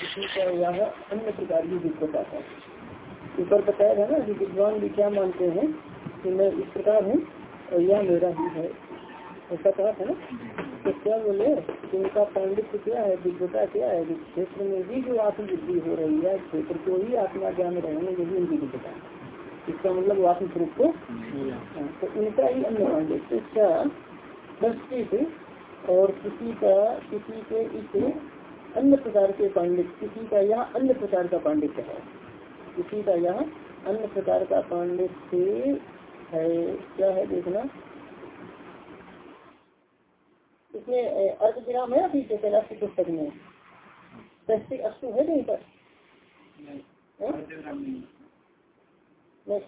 किसी का यह अन्य प्रकार की दिक्कत है। ऊपर बताया था ना कि विद्वान भी क्या मानते हैं कि मैं इस प्रकार हूँ और यह मेरा ही है। ऐसा कहा था ना? तो क्या बोले? कि उनका पांडित्य क्या है? दिव्यता क्या है? क्षेत्र में भी जो आत्मवृद्धि हो रही है क्षेत्र को ही आत्मा ज्ञान रहेंगे यही उनकी दिव्यता इसका मतलब आत्म स्वरूप को हाँ, तो उनका ही अन्य इसका दृष्टित और किसी का किसी के इस अन्य प्रकार के पांडित किसी का यह अन्य प्रकार का पांडित्य है। किसी का यह अन्य प्रकार का पांडित्य है। क्या है देखना? इसमें अर्थ विराम है अभी कैलाश की पुस्तक में? तस्वीर अस्तु है नहीं पर?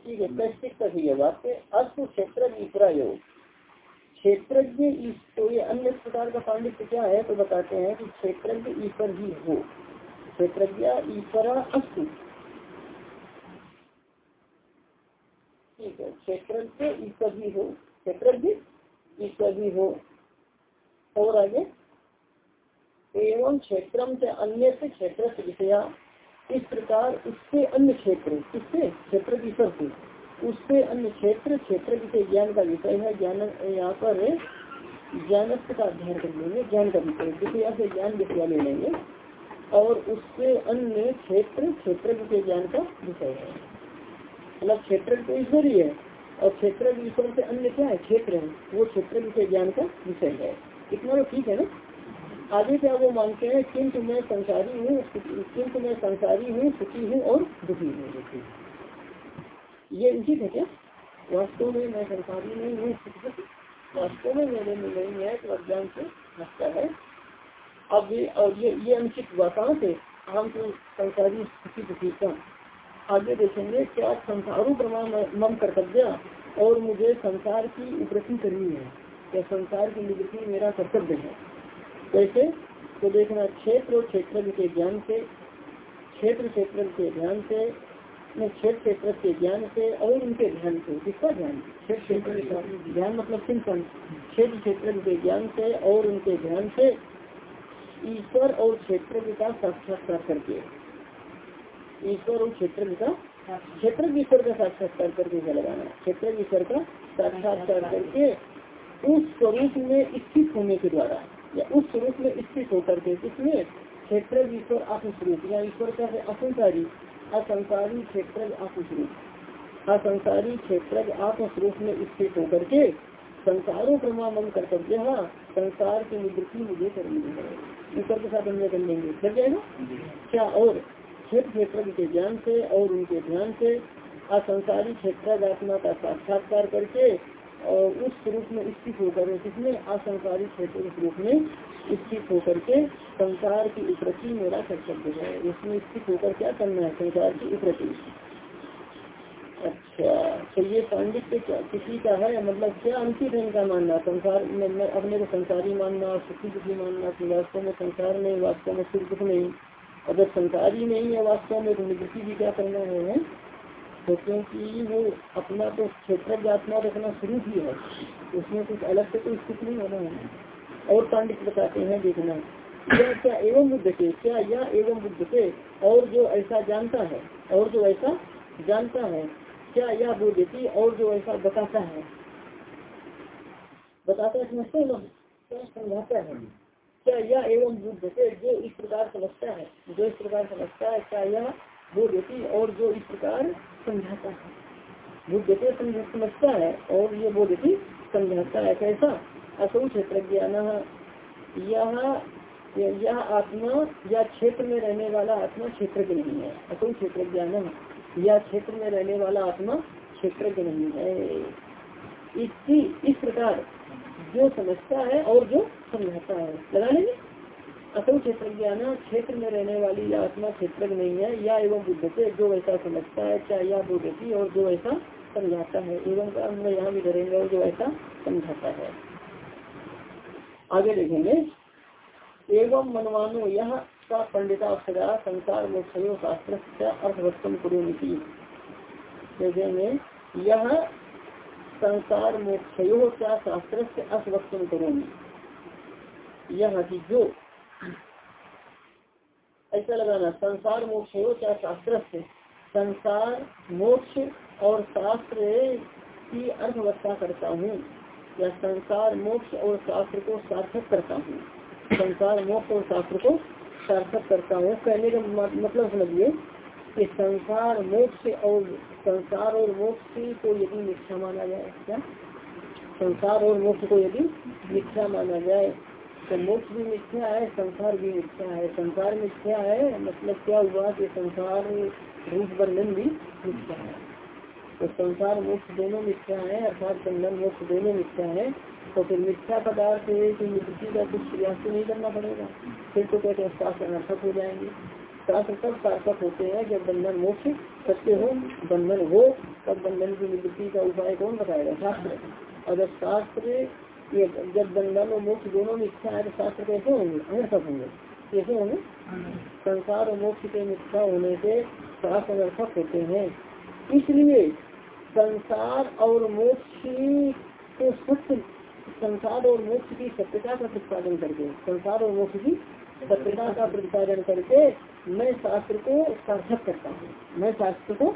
ठीक है तस्वीर का भी है बात। अस्तु क्षेत्र योग। क्षेत्रज्ञ तो ये अन्य प्रकार का पांडित्य क्या है तो बताते हैं कि क्षेत्रज्ञ ईश्वर ही हो। क्षेत्रज्ञ ईश्वर अस्तु। क्षेत्रज्ञ ईश्वर ही हो, क्षेत्रज्ञ ईश्वर ही हो। और आगे, एवं क्षेत्र से अन्य से क्षेत्र विषया, इस प्रकार उससे अन्य क्षेत्र किससे क्षेत्र की से उससे अन्य क्षेत्र क्षेत्र विषय ज्ञान का विषय है, ज्ञान, यहाँ पर ज्ञान का अध्ययन कर लेंगे, ज्ञान का विषय विषय से ज्ञान विषय ले लेंगे, और उससे अन्य क्षेत्र क्षेत्र विषय ज्ञान का विषय है। मतलब क्षेत्र तो ईश्वर ही है, और क्षेत्र ईश्वर से अन्य क्या है? क्षेत्र है। वो क्षेत्र विषय ज्ञान का विषय है। इतना तो ठीक है ना? आगे क्या वो मानते हैं? किंतु मैं संसारी हूँ, किंतु मैं संसारी हूँ, सुखी हूँ और दुखी हूँ। ये उचित है क्या वास्तव में मैं संसारी नहीं हूँ, वास्तव में मेरे में नहीं है तो अज्ञान से नष्टा है। अब ये, और ये ये अनुचित हुआ से हम तो संसारी सुखी दुखी का आगे देखेंगे क्या संसारू प्रमाण मम कर्तव्य और मुझे संसार की उपरति करनी है, या संसार की निवृत्ति मेरा कर्तव्य है। कैसे तो देखना क्षेत्र और क्षेत्र के ज्ञान से क्षेत्र क्षेत्र के ध्यान से क्षेत्र क्षेत्र के ज्ञान से और उनके ध्यान से किसका ध्यान? क्षेत्र क्षेत्र ध्यान मतलब चिंतन क्षेत्र क्षेत्र के ज्ञान से और उनके ध्यान से ईश्वर और क्षेत्र का साक्षात्कार करके। ईश्वर और क्षेत्र का क्षेत्र ईश्वर का साक्षात्कार करके लगाना। क्षेत्र ईश्वर का साक्षात्कार करके उस स्वरूप में स्थित होने के द्वारा या उस स्वरूप में स्थित होकर के किसमें? क्षेत्र ईश्वर आत्मस्वरूप या ईश्वर का असंसारी असंसारी क्षेत्र आत्मस्वरूप। असंसारी क्षेत्र आत्मस्वरूप में स्थित होकर के संसारों प्रमाण कर्तव्य संसार की निवृत्ति मुझे करनी है। ईश्वर के साथ अन्य कर लेंगे। लग जाएगा क्या और? क्षेत्र क्षेत्र के ज्ञान से और उनके ध्यान से असंसारी क्षेत्र आत्मा का साक्षात्कार करके और उस रूप में स्थित होकर किसमें असंसारी क्षेत्र के रूप में स्थित होकर के संसार की उपरति मेरा कर्तव्य है। उसमें स्थित होकर क्या करना है? संसार की उपरति। अच्छा तो ये पांडित्य क्या, किसी का है? मतलब क्या अंकित है इनका मानना? संसार में अपने को संसारी मानना, सुखी दुखी मानना, कि वास्तव में संसार नहीं, वास्तव में सुख दुख नहीं। अगर संसारी नहीं है, वास्तव में तो निवृत्ति भी क्या करना है? तो क्योंकि वो अपना तो क्षेत्र आत्मा रखना शुरू ही है। उसमें कुछ अलग से कोई स्थित नहीं होना है। और पांडित बताते हैं देखना, यह क्या एवं बुद्ध के, क्या यह एवं बुद्ध के, और जो ऐसा जानता है, और जो ऐसा जानता है, क्या यह बुद्धि और जो ऐसा बताता है? बताता है समझते लोग क्या समझाता है? क्या यह एवं बुद्ध से जो इस प्रकार समझता है, जो इस प्रकार समझता है, क्या यह देती और जो इस प्रकार समझाता है। वो देते समझता है और ये देती समझाता है कैसा? असो क्षेत्र ज्ञान यह यह आत्मा या क्षेत्र में रहने वाला आत्मा क्षेत्र के नहीं है। असो क्षेत्र ज्ञान या क्षेत्र में रहने वाला आत्मा क्षेत्र के नहीं है। इसी, इस प्रकार जो समझता है और जो समझाता है। लगा लेंगे। असल क्षेत्र ज्ञान क्षेत्र में रहने वाली या आत्मा क्षेत्र नहीं है, या एवं बुद्ध से जो ऐसा समझता है, चाहे या बुद्धि और जो ऐसा समझाता है। एवं का हम यहाँ भी करेंगे और जो ऐसा समझाता है। आगे देखेंगे। एवं मनवानो यह का पंडिता संसार मोक्षयो शास्त्र अर्थवस्तम कुरुमिति। देखेंगे, यह संसार मोक्षयो क्या शास्त्र से अर्थवस्तम करोमी। यह जो ऐसा लगाना, संसार, मोक्ष हो क्या शास्त्र से। संसार, मोक्ष और शास्त्र की अर्थव्यवस्था करता हूँ, या संसार, मोक्ष और शास्त्र को सार्थक करता हूँ। संसार, मोक्ष और शास्त्र को सार्थक करता हूँ। कहने का मतलब समझिए कि संसार, मोक्ष और, संसार और मोक्ष को यदि मिथ्या माना जाए, क्या? संसार और मोक्ष को यदि मिथ्या माना जाए तो मोक्ष भी मिथ्या है, संसार भी मिथ्या है। संसार मिथ्या है मतलब क्या हुआ कि संसार रूप बंधन भी मिथ्या है। तो संसार मोक्ष दोनों मिथ्या है, अर्थात बंधन मोक्ष दोनों मिथ्या है। तो फिर मिथ्या पदार्थ है की मृत्यु का कुछ प्रयास तो नहीं करना पड़ेगा। फिर तो कहते हैं शास्त्र अनर्थक हो जाएँगे। शास्त्र तब सार्थक होते हैं, जब बंधन मोक्ष सत्य हो, बंधन हो, तब बंधन की निवृत्ति का उपाय कौन बताएगा? शास्त्र। अगर शास्त्र ये जब बंधन और मोक्ष दोनों मिथ्या है तो शास्त्र कैसे होंगे अनर्थक होंगे। कैसे होंगे? संसार और मोक्ष के मिथ्या होने से शास्त्र अनर्थक होते हैं, इसलिए संसार और मोक्ष को सत्य, संसार और मोक्ष की सत्यता का प्रतिपादन करके, संसार और मोक्ष की सत्यता का प्रतिपादन करके मैं शास्त्र को सार्थक करता हूँ। मैं शास्त्र को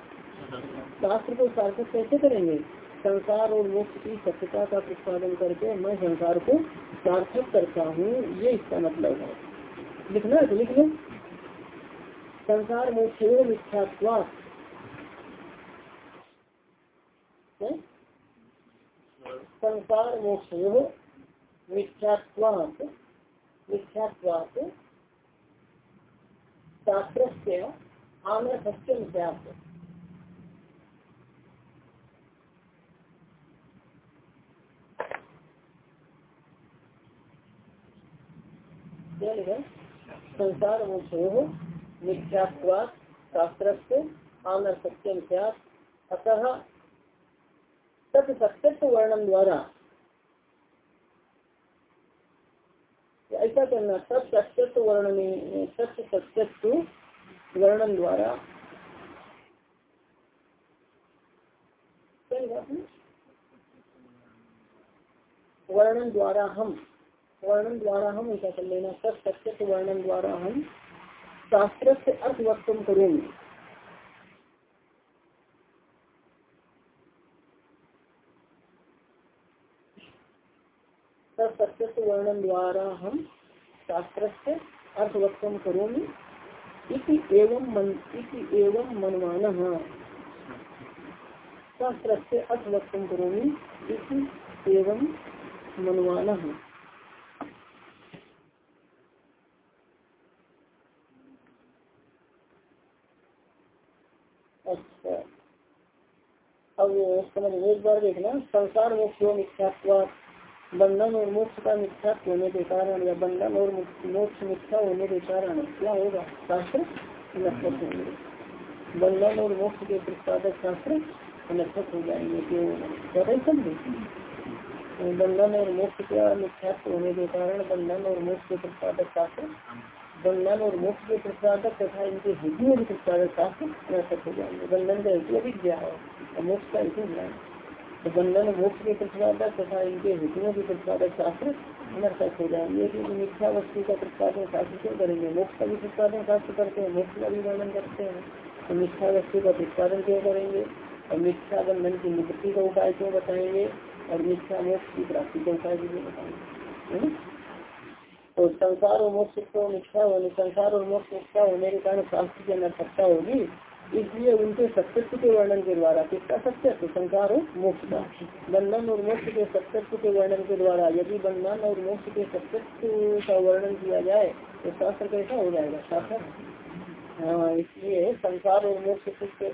शास्त्र को सार्थक कैसे करेंगे? संसार और मोक्ष की सत्यता का प्रतिपादन करके मैं संसार को सार्थक करता हूँ, ये इसका मतलब है। लिखना है तो लिख लो। संसार मोक्ष मिथ्यात्वा संसार मोक्ष मिथ्यात्वात। मिथ्यात्वात। शास्त्र से आम्र सत्यम व्याप्त संसार मोक्षो मिथ्यात्वाद शास्त्र से आनर सत्यम अतः सत्य सत्यत्व वर्णन द्वारा ऐसा करना सब सत्यत्व वर्णन सत्य सत्यत्व वर्णन द्वारा वर्णन द्वारा हम वर्णन द्वारा हम ऐसा कर लेना। सब सत्य वर्णन द्वारा हम शास्त्र से अर्थ वक्तुम करेंगे। सत्य वर्णन द्वारा हम शास्त्र से अर्थ वक्तुम करोमी इति एवं मन, इति एवं मनमान। शास्त्र से अर्थ वक्तुम करोमी इति एवं मनमान। अब समझ एक बार देखना, संसार मोक्ष मिथ्यात्व बंधन और मोक्ष का मिथ्यात्व होने के कारण या बंधन और मोक्ष मिथ्या होने के कारण क्या होगा? शास्त्र नक्षत होंगे। बंधन और मोक्ष के प्रतिपादक शास्त्र नक्षत हो जाएँगे, क्यों? समझे बंधन और मोक्ष का मिथ्यात्व होने के कारण बंधन और मोक्ष के प्रतिपादक शास्त्र बंधन और मोक्ष के प्रतिपादक तथा इनके हेतु के प्रतिपादक शास्त्र नष्ट हो जाएँगे बंधन का हेतु अभिज्ञा है और मोक्ष का हेतु ज्ञान तो बंधन मोक्ष के प्रतिपादक तथा इनके हेतुओं के प्रतिपादक शास्त्र नष्ट हो जाएँगे क्योंकि मिथ्या वस्तु का प्रतिपादन शास्त्र क्यों करेंगे? मोक्ष का भी प्रतिपादन शास्त्र करते हैं मोक्ष का भी वर्णन करते हैं। तो मिथ्या वस्तु का प्रतिपादन क्यों करेंगे? और मिथ्या बंधन की निवृत्ति का उपाय क्यों बताएँगे? और मिथ्या मोक्ष की प्राप्ति का उपाय भी बताएँगे? तो संसार और मोक्ष को मिथ्या होने, संसार और मोक्ष मिथ्या होने के कारण शास्त्र की अनर्थकता होगी। इसलिए उनके सत्यत्व के वर्णन के द्वारा, किसका सत्यत्व? संसार और मोक्ष का। बंधन और मोक्ष के सत्यत्व के वर्णन के द्वारा, यदि बंधन और मोक्ष के सत्यत्व का वर्णन किया जाए तो शास्त्र कैसा हो जाएगा? शास्त्र? हाँ इसलिए संसार और मोक्ष के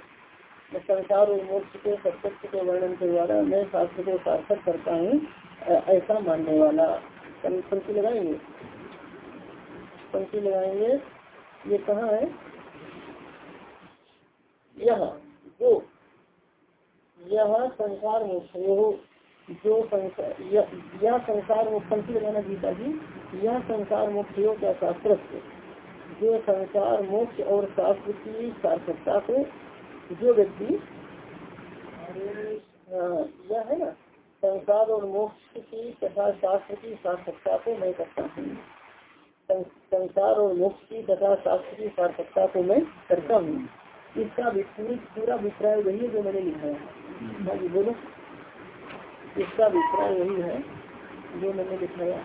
संसार और मोक्ष के सत्यत्व के वर्णन के द्वारा मैं शास्त्र को सार्थक करता हूँ, ऐसा मानने वाला। लगाएँगे पंक्ति लगाएँगे। ये कहाँ है? यह। जो यह संसार मोक्ष जो संसार यह संसार मोक्ष पंक्ति लगाना गीता जी। यह संसार मोक्ष क्या? शास्त्र जो संसार मोक्ष और शास्त्र की सार्थकता को जो व्यक्ति यह है ना। संसार और मोक्ष की तथा शास्त्र की सार्थकता को मैं करता हूँ। संसार और मोक्ष की तथा शास्त्र की सार्थकता को मैं करता हूँ। इसका पूरी पूरा अभिप्राय वही है जो मैंने लिखा है। हाँ जी बोलो। इसका अभिप्राय वही है जो मैंने लिखाया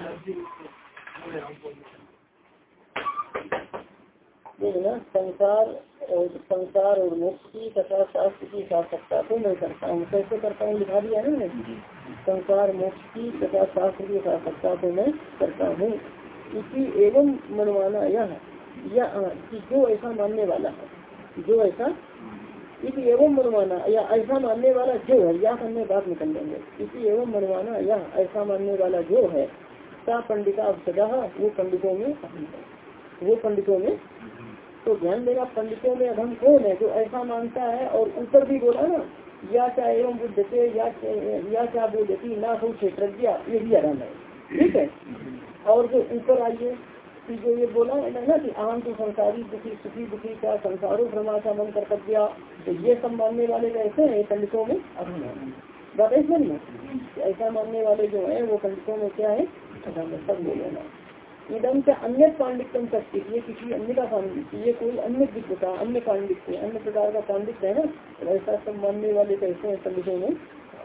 देखना संसार और संसार और मोक्ष की तथा शास्त्र की सार्थकता को मैं करता हूँ। कैसे करता हूँ? लिखा दिया है ना संसार, मोक्ष की तथा शास्त्र की सार्थकता को मैं करता हूँ। इसी एवं मनवाना यह या जो ऐसा मानने वाला है, जो ऐसा, इसी एवं मनवाना या ऐसा मानने वाला जो है, या अन्य बात निकल लेंगे इसी एवं मनवाना या ऐसा मानने वाला जो है सा पंडिता सदा वो पंडितों में वो पंडितों में तो ध्यान देना, पंडितों में अधम कौन है? जो ऐसा मानता है और ऊपर भी बोला ना, या चाहे एवं बुद्ध से, या क्या बोलती ना हो क्षेत्र, ये भी अधम है। ठीक है? और जो ऊपर आइए, कि जो ये बोला है ना कि आम तो संसारी दुखी, सुखी दुखी का संसारो भ्रमा मन कर्तव्य तो ये सब मानने वाले कैसे हैं, पंडितों में अधम है बात ऐसा ऐसा मानने वाले जो है, वो पंडितों में क्या है, सब बोलेना इदम से अन्य पांडित्यम शक्ति, ये किसी अन्य का पांडित्य, ये कोई अन्य का, अन्य पांडित्य, अन्य प्रकार का पांडित्य है ना तो ऐसा सब मानने वाले कैसे हैं, पंडितों में?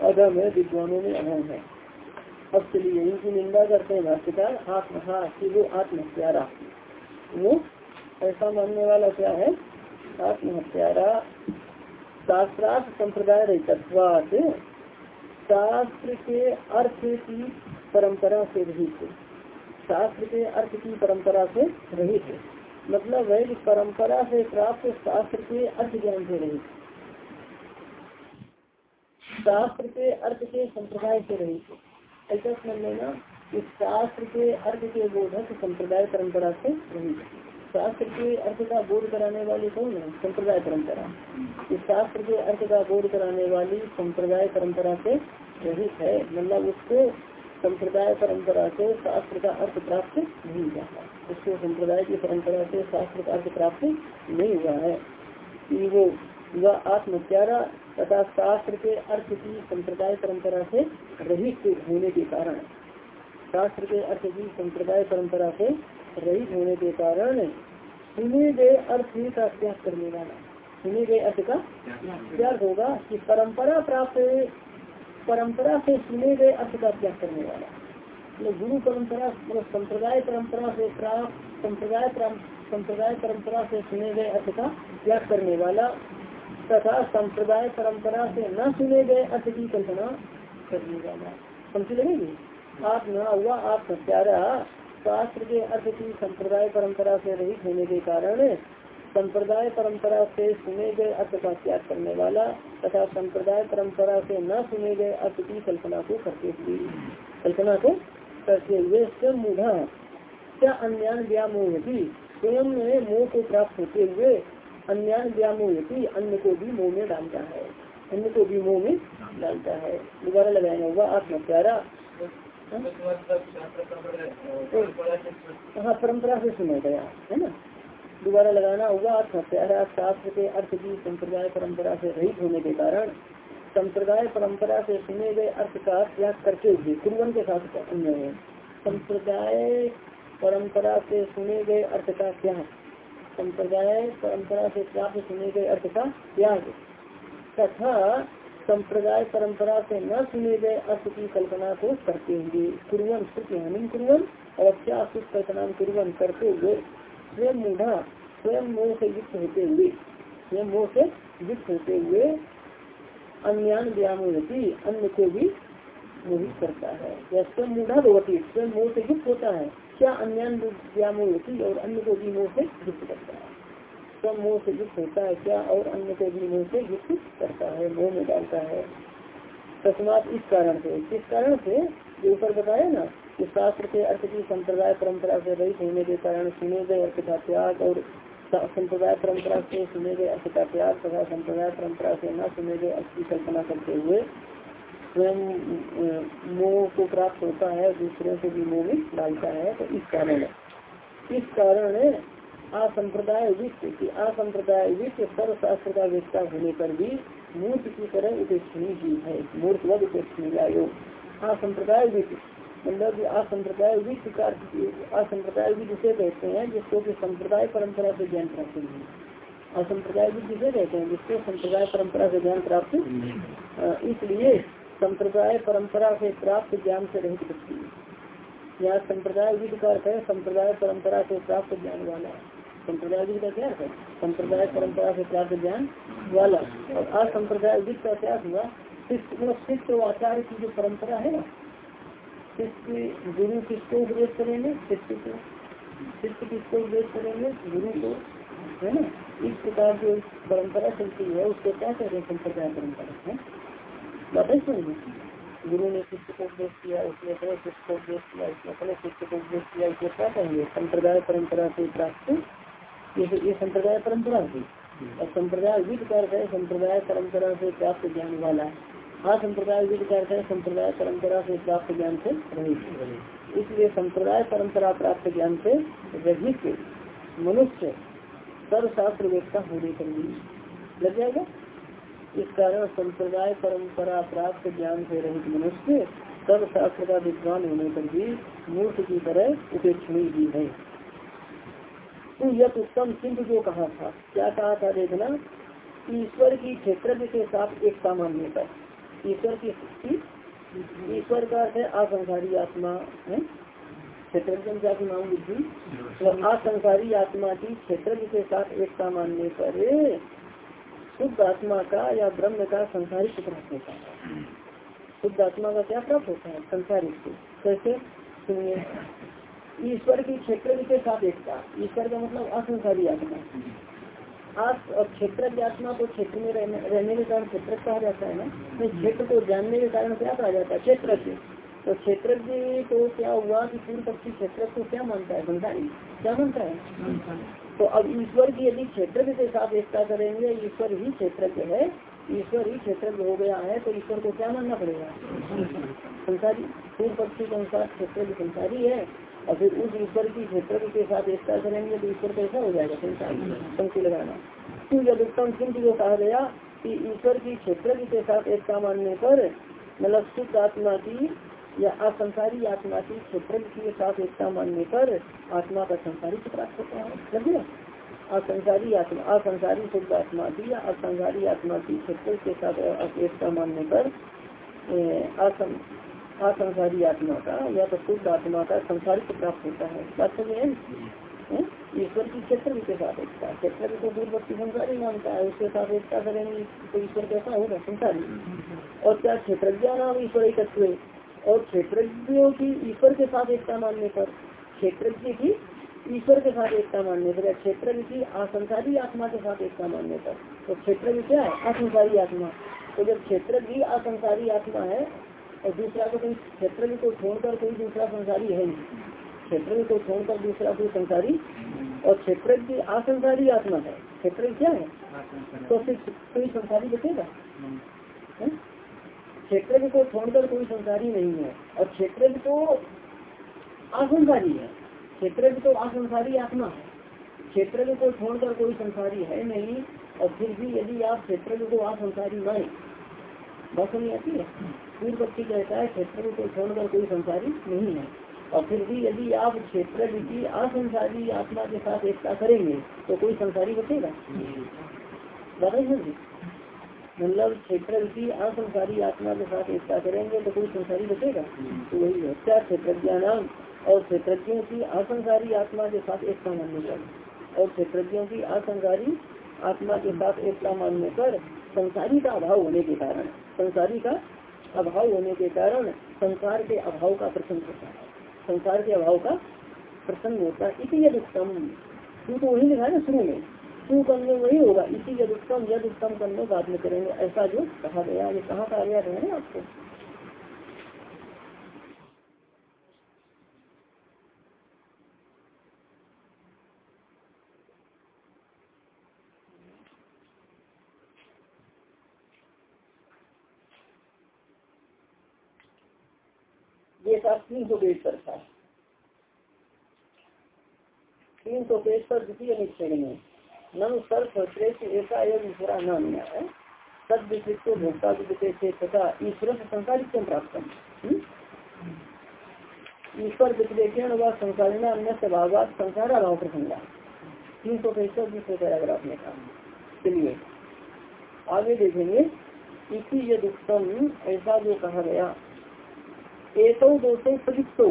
अधम है, विद्वानों में अधम है। अब चलिए इनकी निंदा करते हैं भाष्यकार आत्म हाँ कि वो आत्महत्यारा। वो ऐसा मानने वाला क्या है? आत्महत्यारा। शास्त्रार्थ संप्रदाय रहितत्वात शास्त्र के अर्थ की परंपरा से रहित शास्त्र के अर्थ की परंपरा से रहित मतलब है परंपरा से प्राप्त शास्त्र के अर्थ ज्ञान से रहित शास्त्र के अर्थ के संप्रदाय से रहित ऐसा समझ लेना कि शास्त्र के अर्थ के बोधक संप्रदाय परंपरा से रहित शास्त्र के अर्थ का बोध कराने वाली कौन है? संप्रदाय परंपरा। इस शास्त्र के अर्थ का बोध कराने वाली संप्रदाय परंपरा से रहित है। मतलब उसको संप्रदाय परंपरा से शास्त्र का अर्थ प्राप्त नहीं हुआ है। उसको संप्रदाय की परंपरा से शास्त्र का अर्थ प्राप्त नहीं हुआ है। वो वह आत्मत्यारा तथा शास्त्र के अर्थ की संप्रदाय परंपरा से रहित होने के कारण। शास्त्र के अर्थ की संप्रदाय परंपरा से रहित होने के कारण सुने गए अर्थ ही का त्याग करने वाला। सुने गए अर्थ का त्याग होगा कि परंपरा प्राप्त परंपरा से सुने गए अर्थ का त्याग करने वाला। मतलब गुरु परंपरा मतलब संप्रदाय परंपरा से प्राप्त, संप्रदाय संप्रदाय परंपरा से सुने गए अर्थ का त्याग करने वाला तथा संप्रदाय परंपरा से न सुने गए अर्थ की कल्पना करने वाला समझ लगेगी आप न हुआ, आप सत्यारा। शास्त्र के अर्थ की संप्रदाय परंपरा से रहित होने के कारण संप्रदाय परंपरा से सुने गए अर्थ का त्याग करने वाला तथा संप्रदाय परंपरा से न सुने गए अर्थ की कल्पना को करते हुए कल्पना को करते हुए स्वयं मूढ़ा, क्या अन्य व्यामोहती स्वयं मोह को प्राप्त होते हुए अन्य व्यामोहती अन्य को भी मोह में डालता है। अन्य को भी मोह में डालता है। दोबारा लगाएँगे होगा आत्मत्यारा हाँ परंपरा से सुना गया, है ना? दोबारा लगाना होगा अर्थात्यारा शास्त्र के अर्थ की संप्रदाय परंपरा से रहित होने के कारण संप्रदाय परंपरा से सुने गए अर्थ का त्याग करते हुए कुरन के साथ संप्रदाय परंपरा से सुने गए अर्थ का त्याग संप्रदाय, परंपरा से प्राप्त सुने गए अर्थ का त्याग। तथा संप्रदाय, परंपरा से न सुने गए अर्थ की कल्पना को करते हुए कुरन हानि कुरन और क्या कल्पना कुरन करते हुए स्वयं मूढ़ा, स्वयं मोह से युक्त होते हुए, स्वयं मोह से युक्त होते हुए अन्यान व्यामोहती, अन्य को भी मोहित करता है। या स्वयं मूढ़ा भगवती स्वयं मोह से युक्त होता है। क्या अन्यान व्यामोहती और अन्य को भी मोह से युक्त करता है? स्वयं मोह से युक्त होता है क्या और अन्य को भी मोह से युक्त करता है? मोह में डालता है। तस्मात इस कारण से, किस कारण से? जो ऊपर बताया ना, कि शास्त्र के अर्थ की संप्रदाय परंपरा से रहित होने के कारण सुने गए अर्थ का त्याग और संप्रदाय परंपरा से सुने गए अर्थ का त्याग तथा संप्रदाय परंपरा से न सुने गए अर्थ की कल्पना करते हुए स्वयं मोह को प्राप्त होता है, दूसरों को भी मोह में डालता है तो इस कारण इस कारण असंप्रदाय वित्त, की असंप्रदाय वित्त सर्वशास्त्र का विस्ता होने पर भी मूर्ख की तरह उपेक्षणीय ही। है मूर्खवद उपेक्षणीय असंप्रदाय वित्त मतलब असंप्रदाय भी प्रकार असंप्रदाय भी जिसे कहते हैं, जिसको कि संप्रदाय परंपरा से ज्ञान प्राप्त नहीं असंप्रदाय भी जिसे कहते हैं, जिसको संप्रदाय परंपरा से ज्ञान प्राप्त इसलिए संप्रदाय परंपरा से प्राप्त ज्ञान से रहित व्यक्ति यहाँ संप्रदाय विध का अर्थ है, संप्रदाय परंपरा से प्राप्त ज्ञान वाला संप्रदाय विध का क्या है? संप्रदाय परंपरा से प्राप्त ज्ञान वाला और असंप्रदाय विध का क्या हुआ? शिष्य शिष्य आचार्य की जो परंपरा है ना शिष्य गुरु किसको उपदेश करेंगे? शिष्ट को। शिष्ट किसको उपदेश करेंगे? गुरु को। है ना? इस प्रकार जो परंपरा चलती है। उसको क्या कह रहे हैं? संप्रदाय परंपरा। है? बताइए सुनिए गुरु ने शिष्य को उपदेश किया उसने अपने शिष्य को उपदेश किया उसने अपने शिष्य को उपदेश किया इसको क्या कहेंगे संप्रदाय परंपरा से प्राप्त ये संप्रदाय परंपरा थी और संप्रदाय विध कर है संप्रदाय परंपरा से प्राप्त ज्ञान वाला हाँ संप्रदाय विध कर है संप्रदाय परंपरा से प्राप्त ज्ञान से रहित इसलिए संप्रदाय परंपरा प्राप्त ज्ञान से रहित मनुष्य सर्वशास्त्र वेदता होने भी लग जाएगा। इस कारण संप्रदाय परंपरा प्राप्त ज्ञान से रहित मनुष्य सर्वशास्त्र का विद्वान होने पर भी मूर्ख की तरह उपेक्षणीय भी है। तो यह उत्तम सिंध जो कहा था, क्या कहा था देखना? ईश्वर की क्षेत्र के साथ एक सामान्य पर ईश्वर की ईश्वर का है असंसारी आत्मा, है? क्षेत्र जाति नाम बुद्धि? तो असंसारी आत्मा की क्षेत्र के साथ एक सामान्य पर शुद्ध आत्मा का या ब्रह्म का संसारिक प्राप्त होता है। शुद्ध आत्मा का क्या प्राप्त होता है? संसारिक कैसे? सुनिए ईश्वर की क्षेत्र के साथ एकता ईश्वर का मतलब असंसारी आत्मा। और क्षेत्र की आत्मा तो क्षेत्र में रहने, के कारण क्षेत्र कहा जाता है ना? तो क्षेत्र को जानने के कारण क्या कहा जाता है? क्षेत्र से। तो क्षेत्र को क्या हुआ कि पूर्व पक्षी क्षेत्र को क्या मानता है? संसारी। क्या मानता है। तो अब ईश्वर की यदि क्षेत्र के साथ एकता करेंगे, ईश्वर ही क्षेत्र है, ईश्वर ही क्षेत्र हो गया है तो ईश्वर को क्या मानना पड़ेगा? संसारी पूर्व पक्षी के अनुसार क्षेत्र संसारी है, और फिर उस ईश्वर की क्षेत्र के साथ एकता करेंगे तो ईश्वर कैसा हो जाएगा? संसारी, पंक्ति लगाना। तो जब उत्तम सिंह जो कहा गया कि ईश्वर की क्षेत्र के साथ एकता मानने पर मतलब शुद्ध आत्मा की या असंसारी आत्मा की क्षेत्र के साथ एकता मानने पर आत्मा का संसारिक प्राप्त होता है। समझे? असंसारी आत्मा असंसारी शुद्ध आत्मा की या असंसारी आत्मा की क्षेत्र के साथ एकता मानने पर असंसारी आत्मा का या तो शुद्ध आत्मा का संसारिक प्राप्त होता है। बात समझे ईश्वर की क्षेत्र के साथ एकता क्षेत्र को दूरवर्ती संसारी मानता है उसके साथ एकता करेंगे तो ईश्वर कैसा होगा? संसारी। और क्या क्षेत्र नाम ईश्वर एकत्व और क्षेत्रज्ञों की ईश्वर के साथ एकता मानने पर क्षेत्रज्ञ की ईश्वर के साथ एकता मानने पर क्षेत्र की असंसारी आत्मा के साथ एकता मानने पर? तो क्षेत्र क्या है? असंसारी आत्मा। तो जब क्षेत्र की असंसारी आत्मा है और दूसरा को कोई क्षेत्र को छोड़कर कोई दूसरा संसारी है नहीं। क्षेत्र को छोड़कर दूसरा कोई संसारी और क्षेत्र की असंसारी आत्मा है। क्षेत्र क्या है? तो फिर कोई संसारी बचेगा? क्षेत्र को छोड़कर कोई संसारी नहीं है और क्षेत्र तो असंसारी है। क्षेत्र तो असंसारी आत्मा है। क्षेत्र को छोड़कर कोई संसारी है नहीं, और फिर भी यदि आप क्षेत्र को असंसारी माने, बात नहीं आती है? पूर्व पक्षी कहता है, क्षेत्र को छोड़कर कोई संसारी नहीं है। और फिर भी यदि आप क्षेत्र की असंसारी आत्मा के साथ एकता करेंगे तो कोई संसारी बचेगा? मतलब क्षेत्र की असंसारी आत्मा के साथ एकता करेंगे तो कोई संसारी बचेगा? तो वही है। क्या क्षेत्र नाम और क्षेत्रज्ञों की असंसारी आत्मा के साथ एकता मानने पर, और क्षेत्रज्ञों की असंसारी आत्मा के साथ एकता मानने पर संसारी का अभाव होने के कारण, संसारी का अभाव होने के कारण संसार के अभाव का प्रसंग होता है। संसार के अभाव का प्रसंग होता है, इसी यद उत्तम तू तो वही लिखा है ना शुरू में, तू करने वही होगा, इसी यद उत्तम यद उत्तम करने बाद में करेंगे, ऐसा जो कहा गया ये कहा कहा गया था आपको? था तीन सौ पेज पर था। तीन सौ पेज पर द्वितीय निश्चय में नम सर्फ श्रेष्ठ ऐसा एवं ईश्वरा न है। सद विशिष्ट भोक्ता विद्य तथा ईश्वर से संसारित प्राप्त ईश्वर विश्लेषण व संसारण अन्य स्वभाव संसार अभाव प्रसंगा तीन सौ पैंसठ दूसरे पैराग्राफ में था। चलिए, आगे देखेंगे। इसी यद उत्तम ऐसा जो कहा गया। एक दोषो प्रयुक्तो।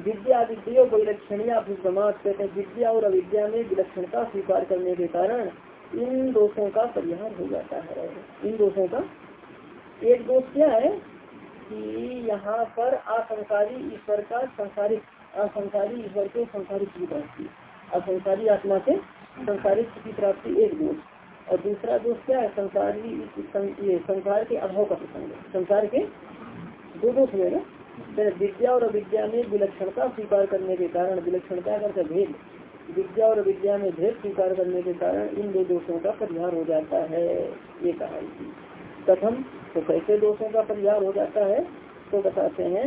विद्या विद्या विलक्षणिया अभिगमात कहते हैं। विद्या और अविद्या में विलक्षणता स्वीकार करने के कारण इन दोषों का परिहार हो जाता है। इन दोषों का एक दोष क्या है कि यहाँ पर असंसारी ईश्वर का संसारिक असंसारी ईश्वर के संसारिक की प्राप्ति। असंसारी आत्मा से संसारिक की प्राप्ति एक दोष। और दूसरा दोष क्या है? संसारी, संसार के अभाव का प्रसंग। संसार के दो दोष हुए ना? विद्या और अविद्या में विलक्षणता स्वीकार करने के कारण, विलक्षणता करके भेद। विद्या और विद्या में भेद स्वीकार करने के कारण इन दो दोषों का परिहार हो जाता है, ये कहा प्रथम तो कैसे दोषों का परिहार हो जाता है? तो बताते हैं,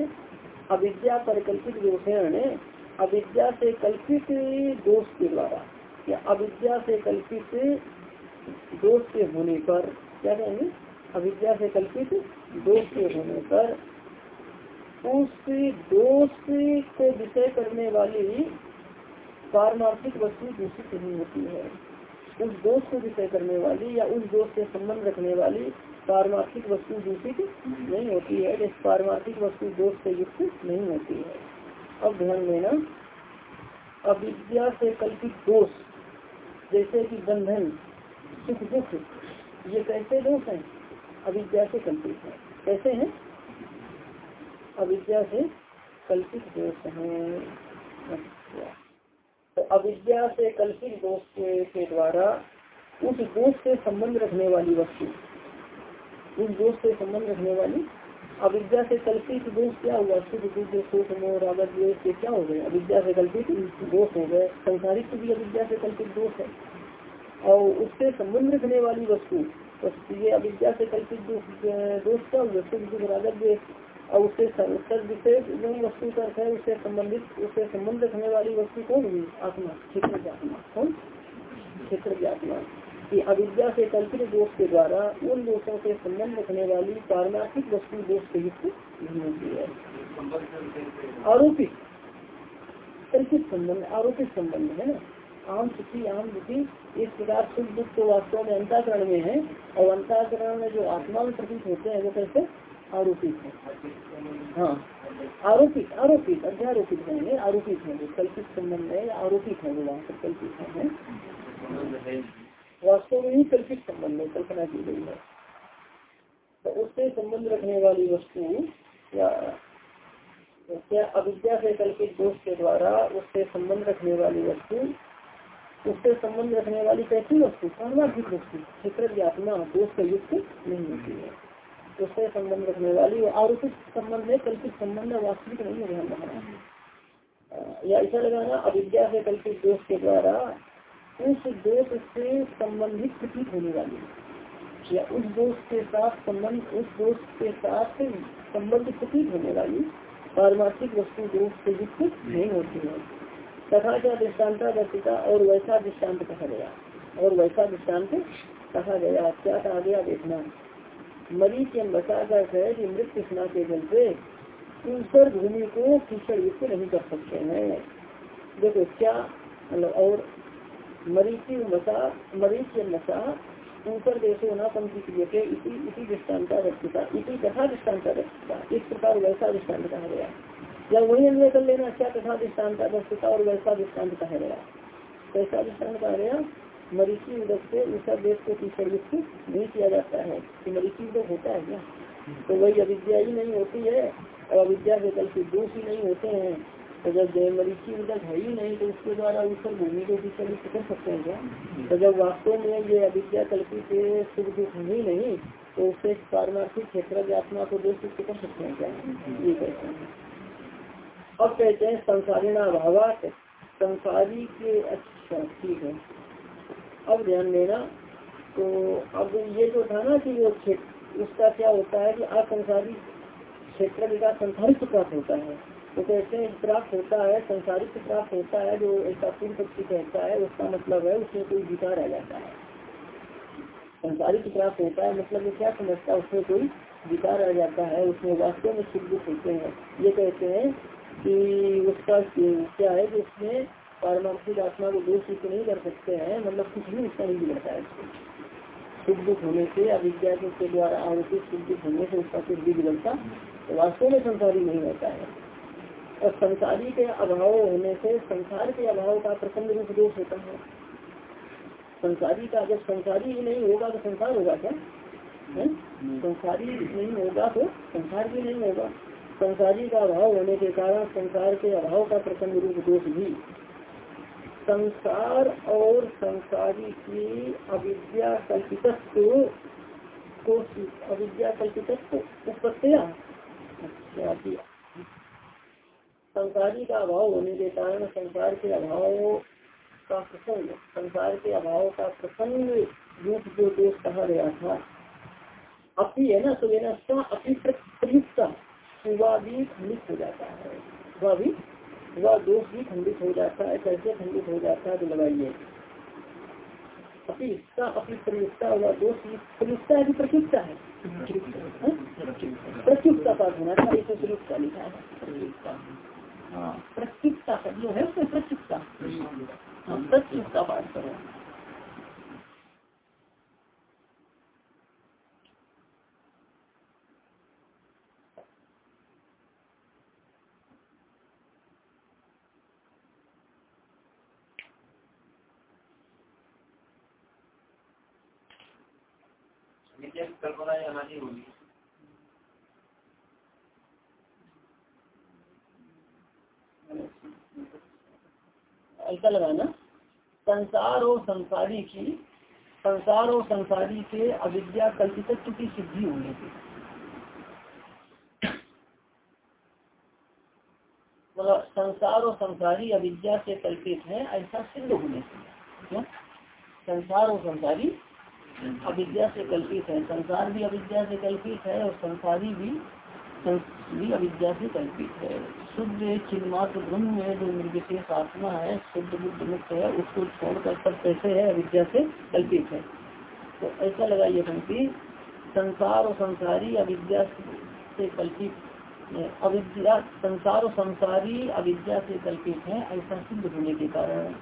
अविद्या परिकल्पित दोषण अविद्या से कल्पित दोष के द्वारा, या अविद्या से कल्पित दोष के होने पर, क्या कहेंगे? अविद्या से कल्पित दोष के होने पर उस दोष को विषय करने वाली पारमार्थिक वस्तु दूषित नहीं होती है। उस दोष को विषय करने वाली या उस दोष से संबंध रखने वाली पारमार्थिक वस्तु दूषित नहीं होती है। जिस पारमार्थिक वस्तु दोष से युक्त नहीं होती है। अब ध्यान देना, अविद्या से कल्पित दोष, जैसे कि बंधन, सुख दुख, ये कैसे दोष है? अविद्या से कल्पित है। कैसे है? अविद्या से कल्पित दोष है। तो अविद्या से कल्पित दोष के के द्वारा उस दोष से संबंध रखने वाली वस्तु, उस दोष से संबंध रखने वाली अविद्या से कल्पित दोष क्या हुआ? शुद्ध बुद्ध, शोक, मोह रागत द्वेष क्या हो गए? अविद्या से कल्पित दोष हो गए। संसारिक भी अविद्या से कल्पित दोष है। और उससे संबंध रखने वाली वस्तु तो ये अविद्या से कल्पित दोष क्या हुआ? शुद्ध बुद्ध रागत द्वेष। और उससे विशेष जो वस्तु का है, उससे संबंधित, उससे संबंध रखने वाली वस्तु कौन हुई आत्मा, क्षेत्र की आत्मा। कौन? क्षेत्र की आत्मा। कि अविद्या से कल्पित दोष के द्वारा उन दोषों से संबंध रखने वाली पारमार्थिक वस्तु दोष से युक्त नहीं होती है। आरोपित कल्पित संबंध, आरोपित संबंध, है ना? आम सुखी, आम दुखी, इस प्रकार सुख दुख तो वास्तव में अंताकरण में है, और अंताकरण में जो आत्मा में प्रतीत होते हैं, वो कैसे? आरोपित है। हाँ। आरोपित आरोपित अध्यारोपित है आरोपित है कल्पित संबंध है आरोपित है वो वहाँ पर कल्पित है वास्तव में ही कल्पित संबंध है कल्पना की गई है। तो उससे संबंध रखने वाली वस्तु या क्या अविद्या से कल्पित दोष के द्वारा उससे संबंध रखने वाली वस्तु उससे संबंध रखने वाली कैसी वस्तु? सामाजिक वस्तु क्षेत्र आत्मा दोष से युक्त नहीं होती है। उससे संबंध रखने वाली और आरोपित संबंध है कल्पित संबंध वास्तविक नहीं है ध्यान रखना या ऐसा लगाना, अविद्या से कल्पित दोष के द्वारा उस दोष से संबंधित प्रतीत होने वाली या उस दोष के साथ संबंध, उस दोष के साथ संबंध प्रतीत होने वाली पारमार्थिक वस्तु दोष से युक्त नहीं होती है। तथा क्या दृष्टान्ता दर्शिता, और वैसा दृष्टांत कहा गया? और वैसा दृष्टांत कहा गया, क्या कहा गया, देखना। मरीज़ के कर है कि मृत कृष्णा के जल से ऊपर भूमि को कीचड़ युक्त नहीं कर सकते हैं। देखो क्या मतलब और मरीची मसा मरीच मसा ऊपर देशो न पंक्ति इसी इसी दृष्टान्ता रक्षिता इसी कथा दृष्टान्ता रक्षिता इस प्रकार वैसा दृष्टांत कहा गया। या वही अन्वय कर लेना, क्या कथा दृष्टान्ता रक्षिता और वैसा दृष्टांत कहा गया। कैसा दृष्टांत कहा गया मरीची उदक से ऊपर देश को युक्त नहीं किया जाता है। कि मरीची उदक होता है क्या? तो वही अविद्या ही नहीं होती है, और अविद्या के कल के दोष ही नहीं होते हैं। तो जब मरीची उधर है ही नहीं तो उसके द्वारा ऊपर भूमि को भी कर सकते हैं क्या? तो जब वास्तव में ये अविद्या कल्पित सुख दुख ही नहीं तो उससे पारमार्थिक क्षेत्र की आत्मा को दोष कर सकते हैं क्या? ये कहते हैं। अब कहते हैं संसारिणा भाव संसारी के अच्छा ठीक है। अब ध्यान देना तो अब ये जो था ना कि वो उसका क्या होता है कि असंसारी क्षेत्र का संसारित प्राप्त होता है। तो कहते हैं प्राप्त होता है, संसारिक प्राप्त होता है, जो ऐसा पूर्व पक्षी कहता है, उसका मतलब है उसमें कोई विकार आ जाता है। संसारिक प्राप्त होता है मतलब क्या समझता है, उसमें कोई विकार आ जाता है, उसमें वास्तव में दुख होते हैं। ये कहते हैं कि उसका क्या है कि उसमें पारमार्थिक आत्मा को दोष युक्त नहीं कर सकते हैं मतलब कुछ भी उसका नहीं बिगड़ता है। सुख दुख होने से अविद्या के द्वारा आरोपित सुख दुख होने से उसका कुछ भी बिगड़ता तो वास्तव में संसारी नहीं होता है। और संसारी के अभाव होने से, संसार के अभाव का प्रसंग रूप दोष होता है। संसारी का जब संसारी ही नहीं होगा तो संसार होगा क्या? संसारी नहीं होगा तो संसार भी नहीं होगा। संसारी का अभाव होने के कारण संसार के अभाव का प्रसंग रूप दोष भी संसार और संसारी की अविद्या कल्पित को अविद्या कल्पित उत्पत्तिया अच्छा संसारी का अभाव होने के कारण संसार के अभाव का प्रसंग, संसार के अभाव का प्रसंग रूप जो दोष कहा गया था, अपी है ना तो ना अपनी प्रयुक्त वह भी खंडित हो जाता है। भी वह दोष भी खंडित हो जाता है कैसे खंडित हो जाता है तो लगाइए। प्रयुक्ता हुआ दोष प्रयुक्ता है कि प्रयुक्ता है। प्रत्युक्ता पाठ होना था इसे प्रयुक्ता लिखा है। हाँ। प्रत्युक्ता का जो है उसमें प्रत्युक्ता हाँ प्रत्युक्ता पाठ करो। कल्पना यहाँ नहीं होगी। ऐसा लगाना। संसार और संसारी की, संसार और संसारी के अविद्या कल्पितत्व की सिद्धि होने की मतलब संसार और संसारी अविद्या से कल्पित है, ऐसा सिद्ध होने से। संसार और संसारी अविद्या से कल्पित है, संसार भी अविद्या से कल्पित है और संसारी भी भी अविद्या से कल्पित है। शुद्ध चिन्मात्र ब्रह्म है, जो निर्विशेष आत्मा है, शुद्ध बुद्ध मुक्त है, उसको छोड़कर सब कैसे है, अविद्या से कल्पित है। तो ऐसा लगाइए पंक्ति संसार और संसारी अविद्या से कल्पित अविद्या, संसार और संसारी अविद्या से कल्पित है, ऐसा सिद्ध होने के कारण।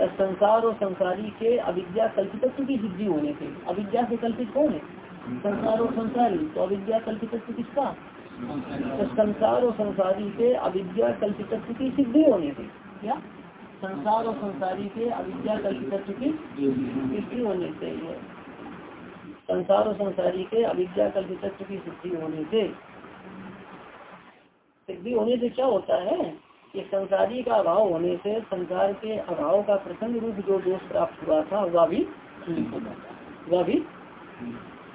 संसार और संसारी के अविद्या कल्पित की सिद्धि होने से। अविद्या से कल्पित कौन है? संसार और संसारी। तो अविद्या कल्पित किसका? तो संसार और संसारी के अविद्या कल्पित की सिद्धि होने से। क्या? संसार और संसारी के अविद्या कल्पित की सिद्धि होने से। संसार और संसारी के अविद्या कल्पित की सिद्धि होने से। सिद्धि होने से क्या होता है? कि संसारी का अभाव होने से संसार के अभाव का प्रसंग रूप जो दोष प्राप्त हुआ था, वह भी वह भी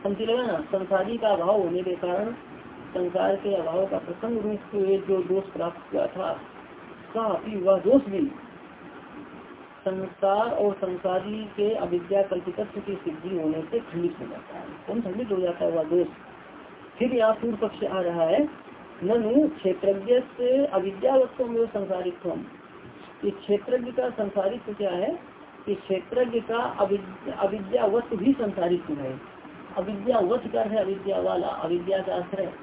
समझी लगा ना? संसारी का अभाव होने के कारण संसार के अभाव का प्रसंग रूप जो दोष प्राप्त हुआ था काफ़ी वह दोष भी संसार और संसारी के अविद्या कल्पित की सिद्धि होने से खंडित हो जाता है। कौन खंडित हो जाता है वह दोष? फिर यहाँ पूर्व पक्ष आ रहा है ननु क्षेत्रज्ञ से अविद्यावत्व में संसारित्व। ये क्षेत्रज्ञ का संसारित्व क्या है? कि क्षेत्रज्ञ का अविद्यावत्व भी संसारित्व है। अविद्यावत का है अविद्या वाला अविद्या का आश्रय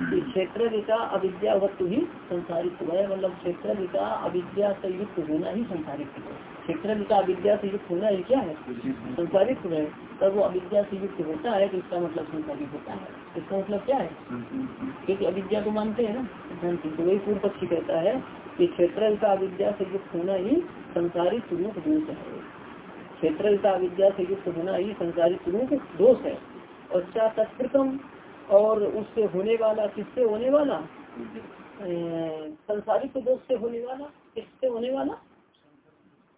क्षेत्र का अविद्यावत्व ही संसारित्व है मतलब क्षेत्र का अविद्या से युक्त होना ही संसारित्व है। क्षेत्र का अविद्या से युक्त होना ही क्या है? संसारित्व है। तब वो अविद्या से युक्त होता है तो इसका मतलब संसारित होता है। इसका मतलब क्या है? क्योंकि अविद्या को मानते हैं ना तो वही पूर्व पक्षी कहता है कि क्षेत्र का अविद्या से युक्त होना ही संसारित रूप दोष है। क्षेत्र का अविद्या से युक्त होना ही संसारित रूप दोष है। और क्या तत्प्रकम और उससे होने वाला किससे होने वाला? संसारिक दोष से होने वाला किससे होने वाला?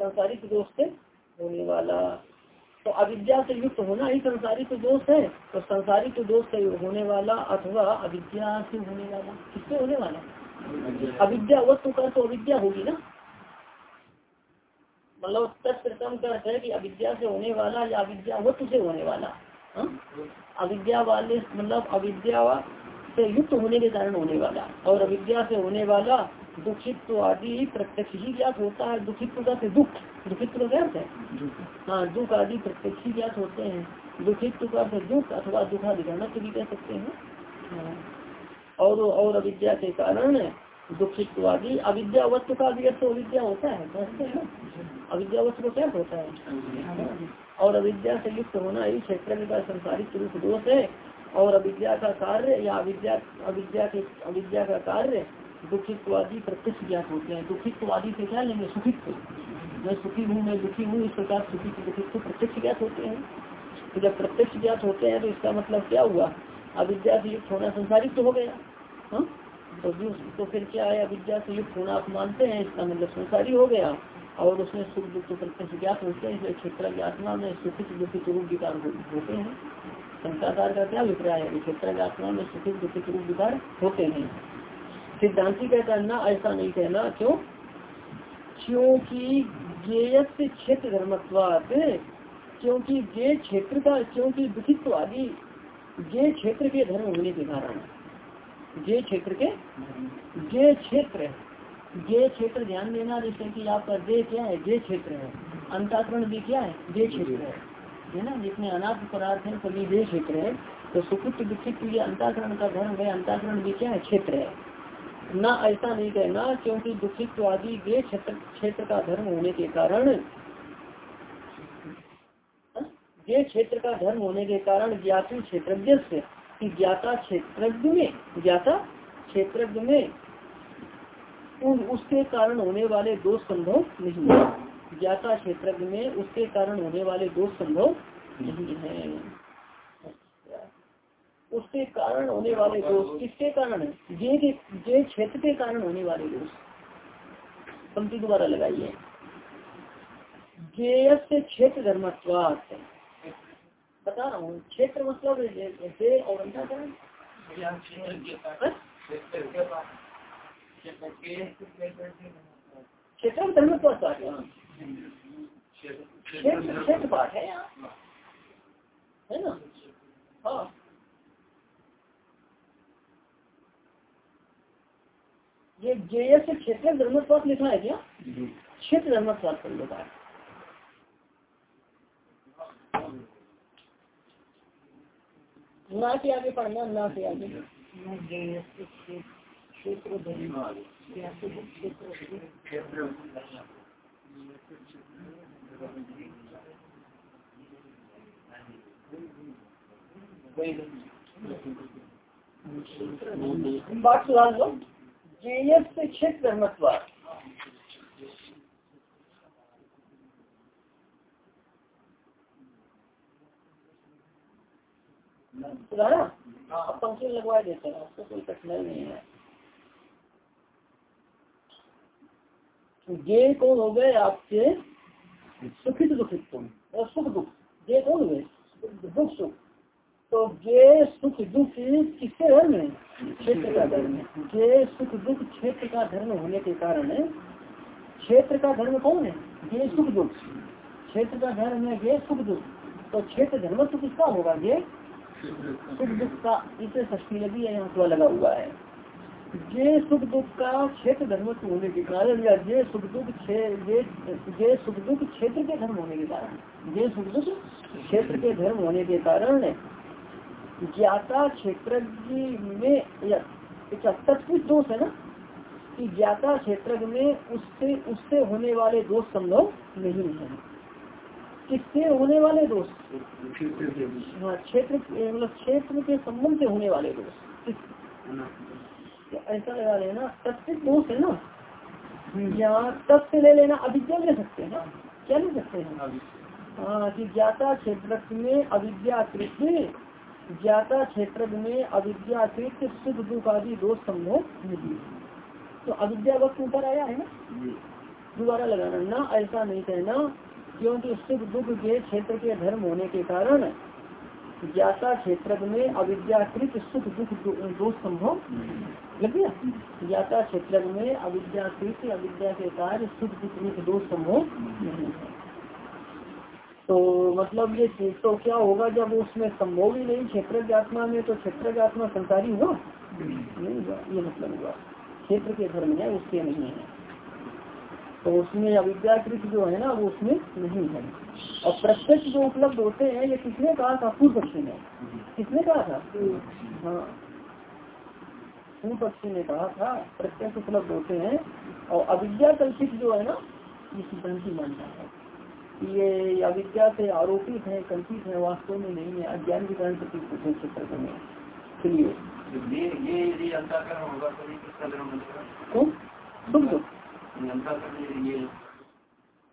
संसारिक दोष से होने वाला। तो अविद्या से युक्त होना ही संसारिक दोष है। तो संसारिक दोष से होने वाला अथवा अविद्या से होने वाला, किससे होने वाला? अविद्या वस्तु का तो अविद्या होगी ना। मतलब तत्प्रथम का अर्थ है कि अविद्या से होने वाला या अविद्या वस्तु से होने वाला हाँ? अविद्या वाले मतलब अविद्या से युक्त होने के कारण होने वाला, और अविद्या से होने वाला दुखित्व आदि प्रत्यक्ष ही ज्ञात होता है दुखित्व का से दुख दुखित्व का है? हाँ दुख आदि प्रत्यक्ष ही ज्ञात होते हैं। दुखित्व का से दुख अथवा दुखाधिकरणत्व भी कह सकते हैं। हाँ। और और अविद्या के कारण दुखित्वादी अविद्यावत्व का भी अर्थ अविद्या होता है हैं। ना अविद्यावत्व को क्या होता है? और अविद्या से युक्त होना ही क्षेत्र का संसारिक रूप दोष है। और अविद्या का कार्य या अविद्या अविद्या के अविद्या का कार्य दुखित्वादी प्रत्यक्ष ज्ञात होते हैं। दुखित्वादी से क्या लेंगे? सुखित्व मैं सुखी हूँ, मैं दुखी हूँ, इस प्रकार सुखी की दुखित्व प्रत्यक्ष ज्ञात होते हैं। तो जब प्रत्यक्ष ज्ञात होते हैं तो इसका मतलब क्या हुआ? अविद्या से युक्त होना संसारिक तो हो गया। हा? तो तो फिर क्या है? अविद्या से युक्त होना आप मानते हैं, इसका मतलब संसारी हो गया। और उसमें सुख दुख प्रत्यक्ष ज्ञात होते हैं क्षेत्र की आत्मा में सुखित दुखित रूप विकार होते हैं। संसारकार का क्या अभिप्राय है? क्षेत्र आत्मा में सुखित दुखित रूप विकार होते हैं। सिद्धांति का कहना ऐसा नहीं कहना, क्यों? क्योंकि क्षेत्र धर्मत्वात क्योंकि जे क्षेत्र का, क्योंकि दुखित्व आदि जे क्षेत्र के धर्म होने के कारण। जे क्षेत्र के? जे क्षेत्र। जे क्षेत्र ध्यान देना जैसे कि आपका जे क्या है? जे क्षेत्र है। अंताकरण भी क्या है? जे क्षेत्र है। है ना? जिसमें अनाथ पदार्थ है सभी जे क्षेत्र है। तो सुखित दुखित ये अंताकरण का धर्म है, अंताकरण भी क्या है? क्षेत्र है। न ऐसा नहीं कहना, क्योंकि दुखित आदि वे क्षेत्र क्षेत्र का धर्म होने के कारण ये क्षेत्र का धर्म होने के कारण ज्ञातु क्षेत्रज्ञ से, कि ज्ञाता क्षेत्रज्ञ में, ज्ञाता क्षेत्रज्ञ में, उन, उसके कारण होने वाले दोष संभव नहीं है। ज्ञाता क्षेत्रज्ञ में उसके कारण होने वाले दोष संभव नहीं है। उसके कारण होने वाले दोष किसके कारण? ये जे क्षेत्र के कारण होने वाले दोष। पंक्ति दोबारा लगाइए। जेय से क्षेत्र धर्मत्वात। बता रहा हूँ, क्षेत्र मतलब जे और अंतरण क्षेत्र धर्मत्वात पाठ क्षेत्र क्षेत्र पाठ है यहाँ। है ना? हाँ। ये जे से क्षेत्र धर्मस्वाद लिखा है क्या? क्षेत्र धर्मस्वाद कर है ना के आगे पढ़ना ना के आगे। क्षेत्र बात सुधार लो। जेयस क्षेत्र धर्मत्वाद सुधारा। अब लगवा देते हैं उसको कोई कठिनाई नहीं है। ये कौन हो गए आपके सुखित दुखित तुम और सुख दुख ये कौन हुए? दुख सुख। तो ये सुख दुख किसके धर्म है? क्षेत्र का धर्म ये सुख दुख क्षेत्र का धर्म होने के कारण क्षेत्र का धर्म कौन है? ये सुख दुख। क्षेत्र का धर्म है ये सुख दुख। तो क्षेत्र धर्म तो किसका होगा ये सुख दुख का। इसे षष्ठी लगी है यहाँ थोड़ा लगा हुआ है? ये सुख दुख का क्षेत्र धर्म होने के कारण या ये सुख दुख ये सुख दुख क्षेत्र के धर्म होने के कारण। ये सुख दुख क्षेत्र के धर्म होने के कारण ज्ञाता क्षेत्र में तत्व दोष है ना? कि ज्ञाता क्षेत्र में उससे उससे होने वाले दोष संभव नहीं है। किससे होने वाले दोष? हाँ क्षेत्र मतलब क्षेत्र के संबंध से होने वाले दोष। तो ऐसा लगा लेना तत्व दोष है ना? यहाँ तब से ले लेना अविद्या ले सकते हैं ना? क्या ले सकते हैं? हाँ कि ज्ञाता क्षेत्र में अविद्या ज्ञाता क्षेत्र में अविद्याकृत सुख दुख आदि दोष संभव नहीं तो अविद्या वक्त ऊपर आया है ना? दोबारा लगाना। ना ऐसा नहीं कहना क्योंकि सुख दुख के क्षेत्र के धर्म होने के कारण ज्ञाता क्षेत्र में अविद्याकृत सुख दुख दोष संभव लग गया। ज्ञाता क्षेत्र में अविद्याकृत अविद्या के कार्य सुख दुख दोष संभव नहीं है। तो मतलब ये तो क्या होगा जब उसमें संभव ही नहीं, क्षेत्र आत्मा में तो क्षेत्र आत्मा संसारी हुआ नहीं हुआ, ये मतलब हुआ। क्षेत्र के धर्म है, उसके नहीं है। तो उसमें अविद्याकृत जो है ना, वो उसमें नहीं है। और प्रत्यक्ष जो उपलब्ध होते हैं, ये किसने कहा था? पूर्व पक्षी ने। किसने कहा था? हाँ। पूर्व पक्षी ने कहा था, प्रत्यक्ष उपलब्ध होते हैं। और अविद्या जो है ना ये सिद्धांति मानता है। ये अविद्या से आरोपित है कल्पित है वास्तव में नहीं है। अज्ञान के कारण प्रतीक होते क्षेत्र में। चलिए। ये ये होगा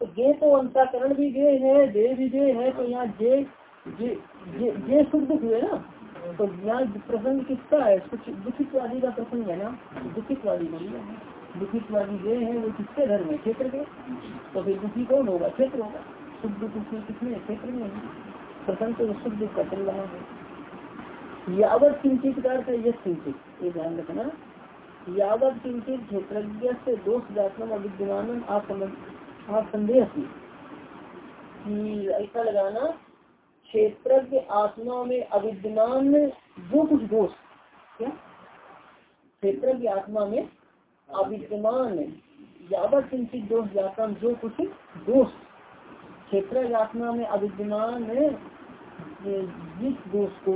तो ये अंताकरण तो तो भी जे है जे भी जे है तो यहाँ जे जे सुख दुख हुए ना? तो यहाँ प्रसंग किसका है? कुछ दुखितवादी का प्रसंग है ना? दुखितवादी बोलिए दुखितवादी जे है, वो किसके धर्म है क्षेत्र के। तो फिर दुखी कौन होगा? क्षेत्र होगा। सुख दुख किसमें? क्षेत्र में प्रसंग तो दुख का चल रहा है। यावत किंचित का अर्थ यश किंचित। ये ध्यान रखना। यावत किंचित क्षेत्र से दोष जातम अविद्यमान आप संदेह की। ऐसा लगाना क्षेत्र के आत्मा में अविद्यमान जो कुछ दोष, क्या? क्षेत्र की आत्मा में अविद्यमान यावत किंचित दोष जाता जो कुछ दोष क्षेत्र आत्मा में अविद्यमान जिस दोष को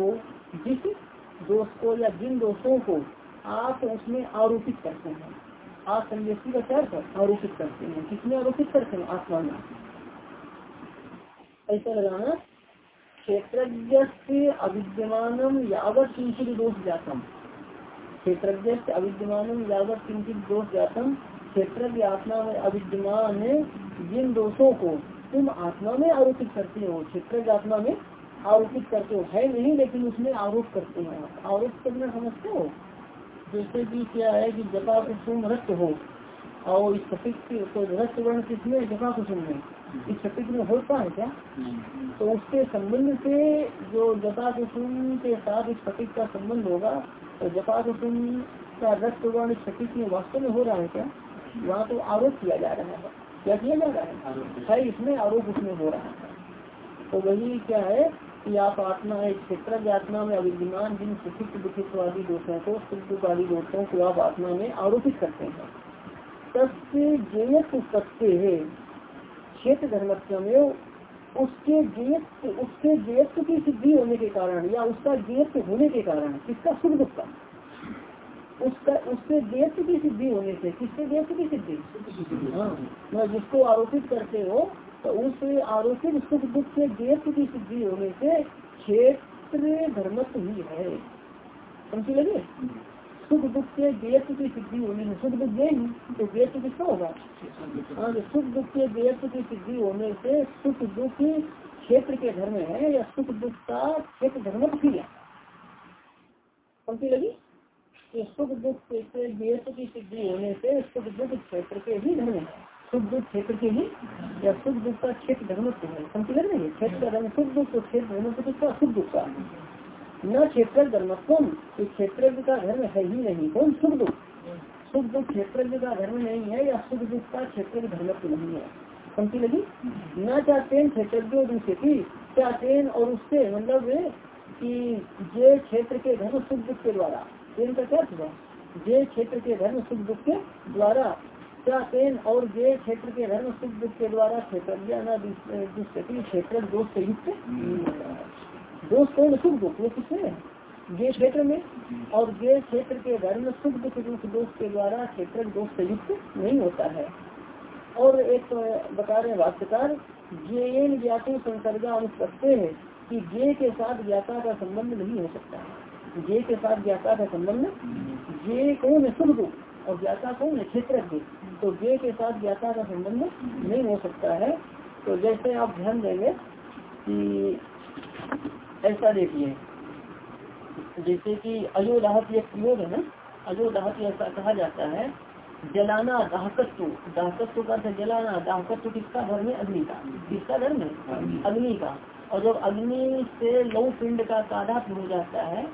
जिस दोष को या जिन दोषों को आप उसमें आरोपित करते हैं आप संदेशी का क्या कर आरोपित करते हैं किसमें आरोपित करते हैं आत्मा में? ऐसा लगाना क्षेत्र अविद्यमान यावत किंचित दोष जातम क्षेत्रज्ञ से अविद्यमान यावत किंचित दोष जातम क्षेत्र आत्मा में अविद्यमान जिन दोषों को तुम आत्मा में आरोपित करते हो। क्षेत्र आत्मा में आरोपित करते हो। है नहीं, लेकिन उसमें आरोप करते हैं। आरोप करना समझते हो? जैसे कि क्या है कि जपा कुसुम रक्त हो और इस स्फटिक तो रक्त वर्ण किसमें जपा कुसुम में इस स्फटिक में होता है क्या? तो उसके संबंध से जो जपा कुसुम के साथ इस स्फटिक का संबंध होगा तो जपा कुसुम का रक्त वर्ण स्फटिक में वास्तव में हो रहा है क्या? वहाँ तो आरोप किया जा रहा है। क्या किया जा रहा है? है। इसमें आरोप उसमें हो रहा है। तो वही क्या है कि आप आत्मा एक क्षेत्र आत्मा में अविद्यमान जिन सुखित दुखित वादी दोषों को सुख वाली दोषों को आप आत्मा में आरोपित करते हैं। जेयत सत्य है। क्षेत्र धर्म में उसके जेयत उसके जेयत्व की सिद्धि होने के कारण या उसका जेयत्व होने के कारण किसका सुख दुख का? उसका उसके जेयत्व की सिद्धि होने से किसके जेयत्व की सिद्धि? हाँ जिसको आरोपित करते हो तो उस आरोपित सुख दुख के जेयत्व की सिद्धि होने से क्षेत्र धर्मत्व ही है। समझी लगे? सुख दुख के गेयत्व की सिद्धि होने से सुख दुख गए तो गेयत्व किसका होगा? हाँ तो सुख दुख के गेयत्व की सिद्धि होने से सुख दुख क्षेत्र के धर्म है या सुख दुख का क्षेत्र धर्म है? समझी लगी? कि सुख दुख के गेयत्व की सिद्धि होने से सुख दुख क्षेत्र के ही धर्म है। सुख दुख क्षेत्र के ही या सुख दुख का क्षेत्र धर्म है। समझी लग रही है? क्षेत्र का धर्म सुख दुख तो क्षेत्र धर्म किसका? सुख दुख का। न क्षेत्र धर्मत्व तो क्षेत्र का धर्म है ही नहीं। कौन सुख दुख। सुख दुख क्षेत्र का धर्म नहीं है, या सुख दुख का क्षेत्र धर्मत्व नहीं है। समझी लगी? न चाहते क्षेत्र चाहते और उससे मतलब कि जे क्षेत्र के धर्म सुख दुख के द्वारा। तेन का क्या हुआ? जे क्षेत्र के धर्म सुख दुख के द्वारा। चाहते और जे क्षेत्र के धर्म सुख दुख के द्वारा क्षेत्र क्षेत्र दोष से युक्त दोष कौन सुख दुख, वो किसमें है। ये क्षेत्र में और ये क्षेत्र के धर्म सुख दुख दुख दोष के द्वारा क्षेत्र दोष से युक्त नहीं होता है। और एक बता रहे वास्तुकार जे ज्ञातु संसर्गा अनुपत्ति है कि जे के साथ ज्ञाता का संबंध नहीं हो सकता। है जे के साथ ज्ञाता का संबंध जे कौन है सुख दुख और ज्ञाता कौन है क्षेत्र तो जे के साथ ज्ञाता का संबंध नहीं हो सकता है। तो जैसे आप ध्यान देंगे कि ऐसा देखिए। जैसे कि अयोदाहत एक प्रयोग है ना? अयोदाहत ऐसा कहा जाता है जलाना दाहकत्व। दाहकत्व का जलाना। दाहकत्व किसका? धर्म है अग्नि का। किसका धर्म है? अग्नि। का। और जब अग्नि से लौ पिंड का तादात हो जाता है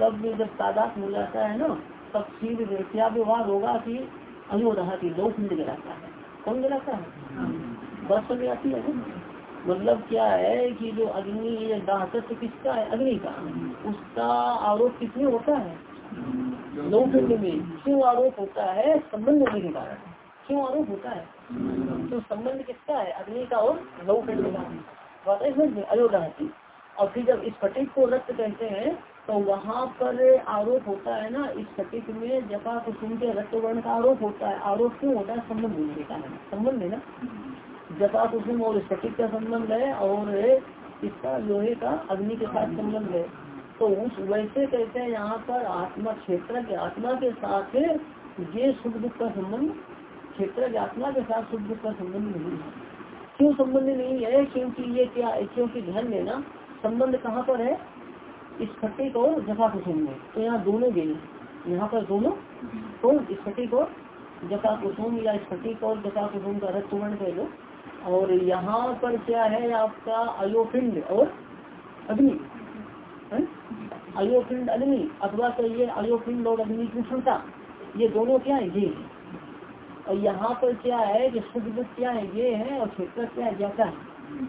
तब जब तादात हो जाता है ना तब फिर क्या व्यवहार होगा कि अयोदाहत लौ पिंड जलाता है। कौन जलाता है? बस समझ आती है मतलब क्या है कि जो अग्नि दाहकत्व किसका है? अग्नि का। उसका आरोप किसमें होता है? लौ पिंड में। क्यों आरोप होता है? संबंध होने के कारण। क्यों आरोप होता है? तो संबंध किसका है? अग्नि का और लौ पिंड का अयोध्या और फिर जब स्फटिक को रक्त कहते हैं तो वहाँ पर आरोप होता है ना, इस स्फटिक में जपा कुसुम के रक्त वर्ण का आरोप होता है। आरोप क्यों होता है? संबंध होने के कारण। संबंध है ना? जपा कुसुम और स्फटिक का संबंध है और इसका लोहे का अग्नि के साथ संबंध है। तो उस वैसे कहते हैं यहाँ पर आत्मा क्षेत्र के आत्मा के साथ ये सुख दुख का संबंध क्षेत्र के आत्मा के साथ सुख दुख का संबंध नहीं है। क्यों संबंध नहीं है? क्योंकि ये क्या क्योंकि ध्यान देना संबंध कहाँ पर है? स्फटिक और जफा कुसुम में। तो यहाँ दोनों गए। यहाँ पर दोनों? कौन स्फटिक और जफा कुसुम या स्फटिक और जफा कुसुम का रक्त वर्ण कह लो। और यहाँ पर क्या है आपका अयोपिंड और अग्नि? अयोपिंड अग्नि, अथवा कहिए अयोपिंड और अग्नि की क्षमता। ये दोनों क्या है? ये और यहाँ पर क्या है कि शुद्ध क्या है? ये है और क्षेत्र क्या है? ज्ञाता है।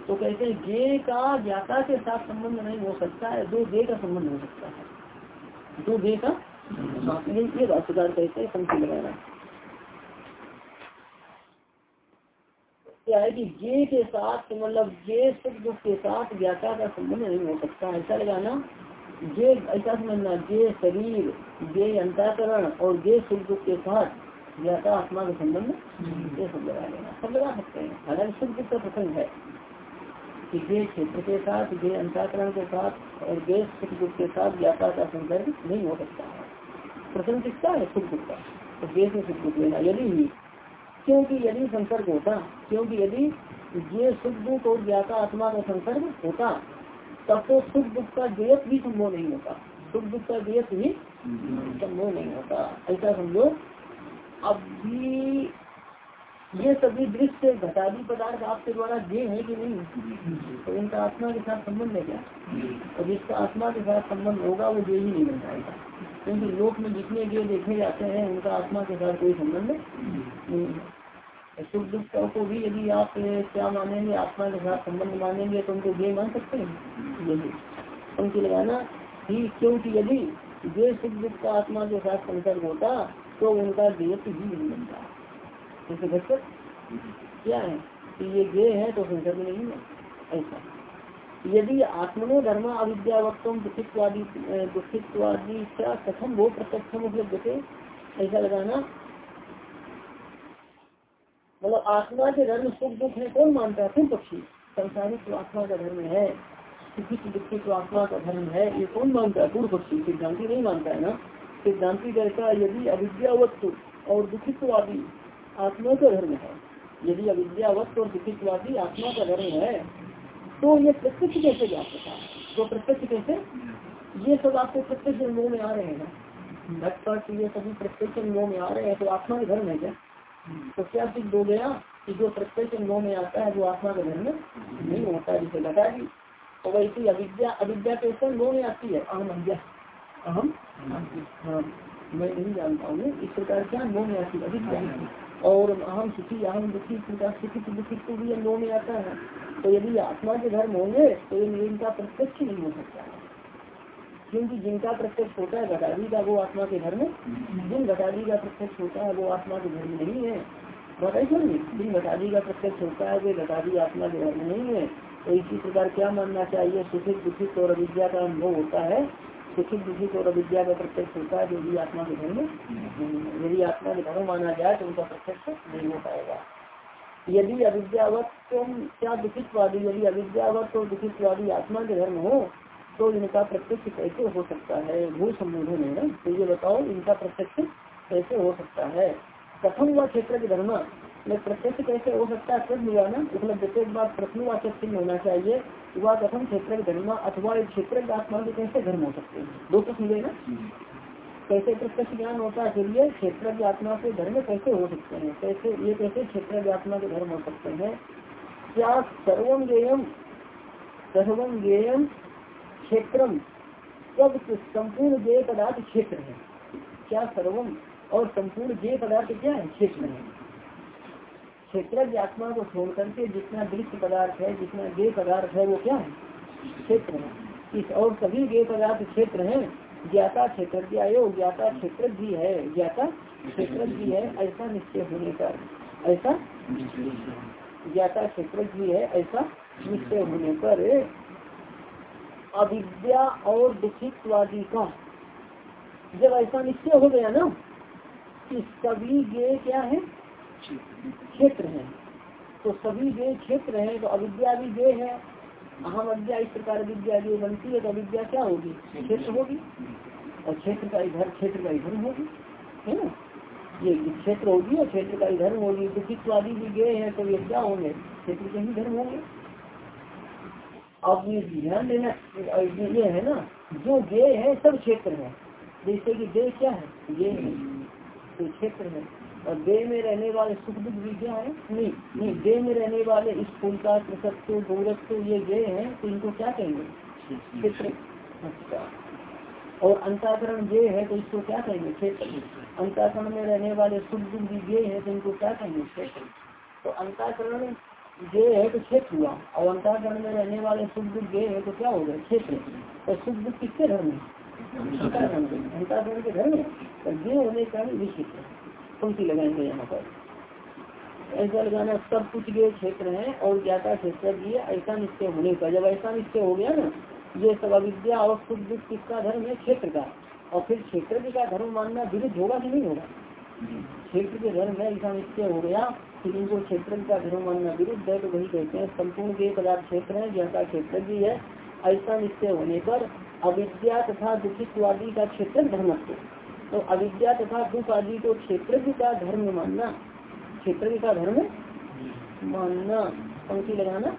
तो कहते हैं गे का ज्ञाता के साथ संबंध नहीं हो सकता है, दो गे का संबंध हो सकता है। दो गे का? ये राष्ट्रकार कहते हैं पंक्ति लगाना क्या है कि जे के साथ मतलब जे दुख के साथ ज्ञाता का संबंध नहीं हो सकता। ऐसा लगाना जे, ऐसा समझना, जे शरीर, जे अंताकरण और जे दुख के साथ ज्ञाता आत्मा का संबंध ये सब लगा लेना। सब लगा सकते हैं। हालाँकि दुख का प्रसंग है कि जे क्षेत्र के साथ, जे अंताकरण के साथ और जे दुख के साथ ज्ञाता का संदर्भ नहीं हो सकता। है प्रसंग किसका है? दुख का। तो से सुख दुख लेना। यदि ही क्योंकि यदि संसर्ग होता, क्योंकि यदि ये दुख और ज्ञाता आत्मा का संसर्ग होता, तब तो सुख दुख का जयत भी संभव नहीं होता। सुख दुख का जयत भी संभव नहीं होता। ऐसा समझो। अब भी ये सभी दृश्य घटादी पदार्थ आपके द्वारा जे है कि नहीं? तो इनका आत्मा के साथ संबंध है क्या? और जिसका आत्मा के साथ संबंध होगा, वो जे ही नहीं बन पाएगा। क्योंकि लोक में जितने जे देखे जाते हैं उनका आत्मा के साथ कोई संबंध नहीं है। सुख दुख को भी यदि आप क्या मानेंगे आत्मा के साथ संबंध मानेंगे तो उनको जे मान सकते हैं? यही उनकी लगाना ही क्योंकि यदि जे सुख दुख का आत्मा के साथ संसर्ग होता तो उनका देह ही नहीं बनता। जैसे घटक क्या है? कि ये गे है तो संसर्ग नहीं है। ऐसा। यदि आत्मनो धर्म अविद्यावत्तम दुखित्वादी दुखित्वादी क्या कथम वो प्रत्यक्षम उपलब्ध ऐसा लगाना। मतलब आत्मा के धर्म सुख दुख है, कौन मानता है? फिर पक्षी। संसारिक तो आत्मा का धर्म है। तो आत्मा का धर्म है। ये कौन मानता है? पूर्व पक्षी। सिद्धांति नहीं मानता है ना। सिद्धांति कहता है, यदि अविद्यावत्व और दुखित्वादी आत्मा का धर्म है। यदि अविद्यावत्व और दुखित्वादी आत्मा का धर्म है तो ये प्रत्यक्ष कैसे ज्ञात होता है तो प्रत्यक्ष कैसे? ये सब आपको प्रत्यक्ष अनुभव में आ रहे हैं ना। घटपट ये सभी प्रत्यक्ष अनुभव में आ रहे हैं तो आत्मा का धर्म है क्या? तो क्या सिद्ध हो गया कि जो प्रत्यक्ष अनुभव में आता है वो आत्मा का धर्म नहीं होता जिसे लगा दी तो वैसे अविद्या अविद्या कैसे अनुभव में आती है अहम अविद्या अहम? हाँ। मैं नहीं जानता हूँ इस प्रकार क्या अनुभव में आती है? अविद्या। और अहम सुखी, अहम दुखी सुखी दुखी को भी अनुभव में आता है। तो यदि आत्मा के धर्म होंगे तो ये इनका प्रत्यक्ष नहीं हो सकता। है क्योंकि जिनका प्रत्यक्ष होता है घटादी का वो आत्मा के धर्म जिन घटादी का प्रत्यक्ष होता है, वो आत्मा के धर्म नहीं है। बताइए जिन घटादी का प्रत्यक्ष होता है, वे घटादी आत्मा के धर्म नहीं है। तो इसी प्रकार क्या मानना चाहिए? सुखित दुखित और अविद्या का अनुभव होता है। सुखित दुखित और अविद्या का प्रत्यक्ष होता है, जो भी आत्मा के धर्म, यदि आत्मा के धर्म माना जाए तो उनका प्रत्यक्ष नहीं हो पाएगा। यदि अविद्यावत क्या दुखितवादी, यदि अविद्यावत और दुखितवादी आत्मा के धर्म हो तो इनका प्रत्यक्ष कैसे हो सकता है? भू संबोधन है ना तो ये बताओ, इनका प्रत्यक्ष कैसे हो सकता है? प्रथम व क्षेत्र के धर्म में प्रत्यक्ष कैसे हो सकता है? प्रश्न हुआ ना उपलब्ध एक बात प्रश्न वाचक चिन्ह होना चाहिए वह कथम क्षेत्र के धर्म अथवा एक क्षेत्र के आत्मा के कैसे धर्म हो सकते हैं? दो प्रश्न हुए ना? कैसे प्रत्यक्ष ज्ञान होता है चलिए क्षेत्र की आत्मा के धर्म कैसे हो सकते हैं? कैसे ये कैसे क्षेत्र की आत्मा के धर्म हो सकते हैं? क्या सर्वम गेयम सर्वम गेयम क्षेत्रम सब संपूर्ण जय पदार्थ क्षेत्र है? क्या सर्वम और संपूर्ण जय पदार्थ क्या है? क्षेत्र है। क्षेत्र की आत्मा को छोड़ करके जितना दृश्य पदार्थ है, जितना गे पदार्थ है, वो क्या है? क्षेत्र है। इस और सभी गे पदार्थ क्षेत्र है। ज्ञाता क्षेत्र ज्ञाता क्षेत्र भी है, ज्ञाता क्षेत्र भी है, ऐसा निश्चय होने पर। ऐसा? ज्ञाता क्षेत्र भी है, ऐसा निश्चय होने पर। अविद्या और दुखित्वादी का। जब ऐसा निश्चय हो गया ना, कि सभी गे क्या है? क्षेत्र है। तो सभी गे क्षेत्र है तो अविद्या भी गे है। अहम अविद्या इस प्रकार विद्या जो बनती है तो अविद्या क्या होगी? क्षेत्र होगी। और क्षेत्र का इधर, क्षेत्र का इधर होगी। है ना? ये क्षेत्र होगी, और क्षेत्र का इधर होगी। दुखित्वादी भी गे है तो ये क्या होंगे? क्षेत्र के ही धर्म होंगे। अब ये ध्यान देना, ये है ना? जो गे है, सब क्षेत्र है। जैसे कि दे क्या है? ये है। तो क्षेत्र है और दे में रहने वाले सुख दुख भी क्या है? नहीं नहीं दे में रहने वाले इस फूल का कृषत्व गौरत्व ये गे है तो इनको क्या कहेंगे? क्षेत्र। अच्छा। और अंताकरण ये है तो इसको क्या कहेंगे? क्षेत्र। अंताकरण में रहने वाले सुख दुख भी ये है तो इनको क्या कहेंगे? क्षेत्र। तो अंताकरण ये है तो क्षेत्र हुआ। और अंताकरण में रहने वाले सुख दुख ये है तो क्या हो गए क्षेत्र। और सुख दुख किसके घर में? अंताकरण के घर में। ये होने का भी क्षेत्र पंक्ति लगाएँगे यहाँ पर। ऐसा लगाना सब कुछ ये क्षेत्र है और ज्ञाता क्षेत्र ये ऐसा निश्चय होने का। जब ऐसा निश्चय हो गया ना, ये सब अविद्या और सुख दुख किसका धर्म है? क्षेत्र का। और फिर क्षेत्र का धर्म मानना विरुद्ध होगा कि नहीं होगा? क्षेत्र के धर्म है ऐसा निश्चय हो गया कि इनको क्षेत्र का धर्म मानना विरुद्ध है तो वही कहते हैं संपूर्ण के पदार्थ क्षेत्र है जैसा क्षेत्र भी है। ऐसा निश्चय होने पर अविद्या तथा दुखित्वादी का क्षेत्र धर्म तो अविद्या तथा दुख आदि को क्षेत्र का धर्म मानना, क्षेत्र का धर्म मानना, पंक्ति लगाना,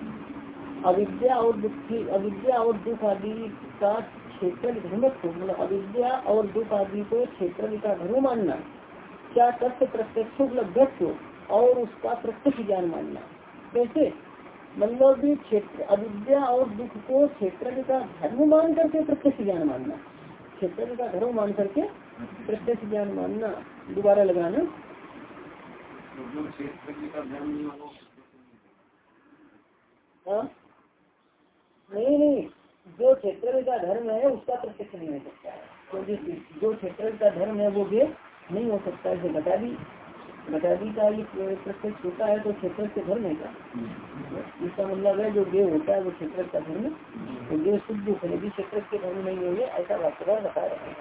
अविद्या और दुखी, अविद्या और दुख आदि का क्षेत्र धर्म मतलब अविद्या और दुख आदि को क्षेत्र का धर्म मानना, क्या तथ्य प्रत्यक्ष उपलब्ध और उसका प्रत्यक्ष ज्ञान मानना। कैसे? मतलब क्षेत्र, अविद्या और दुख को क्षेत्र का धर्म मान करके प्रत्यक्ष ज्ञान मानना। क्षेत्र का धर्म मान करके प्रत्यक्ष ज्ञान मानना दोबारा लगाना। हाँ नहीं नहीं। जो क्षेत्र का धर्म है उसका प्रत्यक्ष नहीं हो सकता। है जो क्षेत्र का धर्म है वो भी नहीं हो सकता है बता दी। घटादी का ये प्रत्यक्ष होता है तो क्षेत्र के धर्म है क्या? इसका मतलब है जो देव होता है वो क्षेत्र का धर्म तो देव शुद्ध यदि क्षेत्र के धर्म नहीं होंगे ऐसा वास्तव बता रहे हैं।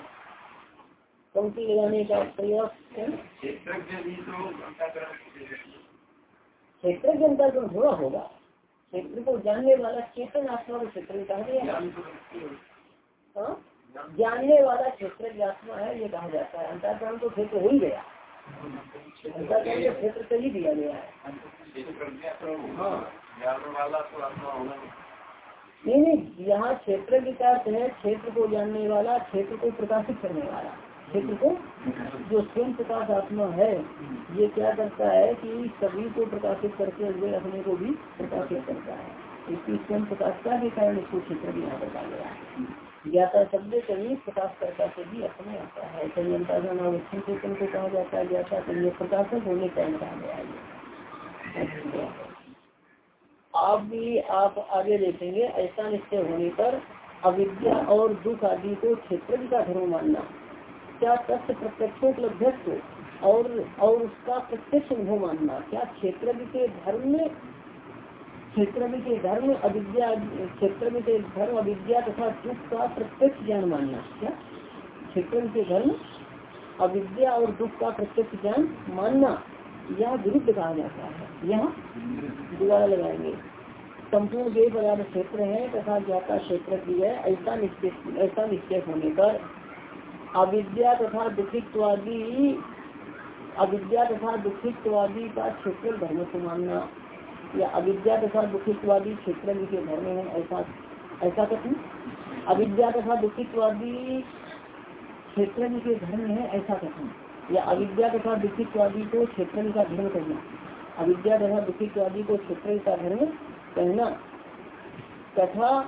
पंक्ति लगाने का प्रयास क्षेत्र के अंतर्गत थोड़ा होगा। क्षेत्र को जानने वाला चेतन आत्मा को क्षेत्र कहा गया हाँ। जानने वाला क्षेत्र आत्मा है ये कहा जाता है। अंतरकरण तो क्षेत्र हो ही गया। तो क्षेत्र से ही दिया गया है। नहीं नहीं, यहाँ क्षेत्र अर्थ है, क्षेत्र को जानने वाला, क्षेत्र को प्रकाशित करने वाला। क्षेत्र को, जो स्वयं प्रकाश आत्मा है, ये क्या करता है कि सभी को प्रकाशित करते हुए अपने को भी प्रकाशित करता है। इसकी स्वयं प्रकाशता के कारण इसको क्षेत्र भी यहाँ बताया गया है। ज्ञाता शब्द कहीं प्रकाशकर्ता से भी अपने आता है। कहीं अंतरगण अवच्छन चेतन को कहा जाता है ज्ञाता कहीं प्रकाशक होने का कहा गया है। आप भी आप आगे देखेंगे, ऐसा निश्चय होने पर अविद्या और दुख आदि को क्षेत्र का धर्म मानना, क्या तथ्य प्रत्यक्षोपलब्ध और और उसका प्रत्यक्ष अनुभव मानना, क्या क्षेत्र के धर्म में क्षेत्र के धर्म, अविद्या, क्षेत्र में के धर्म, अविद्या तथा दुख का प्रत्यक्ष ज्ञान मानना, क्या? क्षेत्र में के धर्म, अविद्या और दुख का प्रत्यक्ष ज्ञान मानना, यह विरुद्ध कहा जाता है। यह दोबारा लगाएँगे। संपूर्ण देव पदार्थ क्षेत्र है तथा ज्ञाता क्षेत्र की है, ऐसा निश्चय ऐसा निश्चय होने पर अविद्या तथा दुखित्वादी, अविद्या तथा दुखित्वादी का क्षेत्र धर्म से मानना या अविद्या तथा दुखित्वादी क्षेत्र के धर्म है, ऐसा ऐसा कथन अविद्या तथा दुखित्वादी क्षेत्र के धर्म है, ऐसा कथन या अविद्या तथा दुखित्वादी को क्षेत्र का धर्म कहना? अविद्या तथा दुखित्वादी को क्षेत्र का धर्म कहना? तथा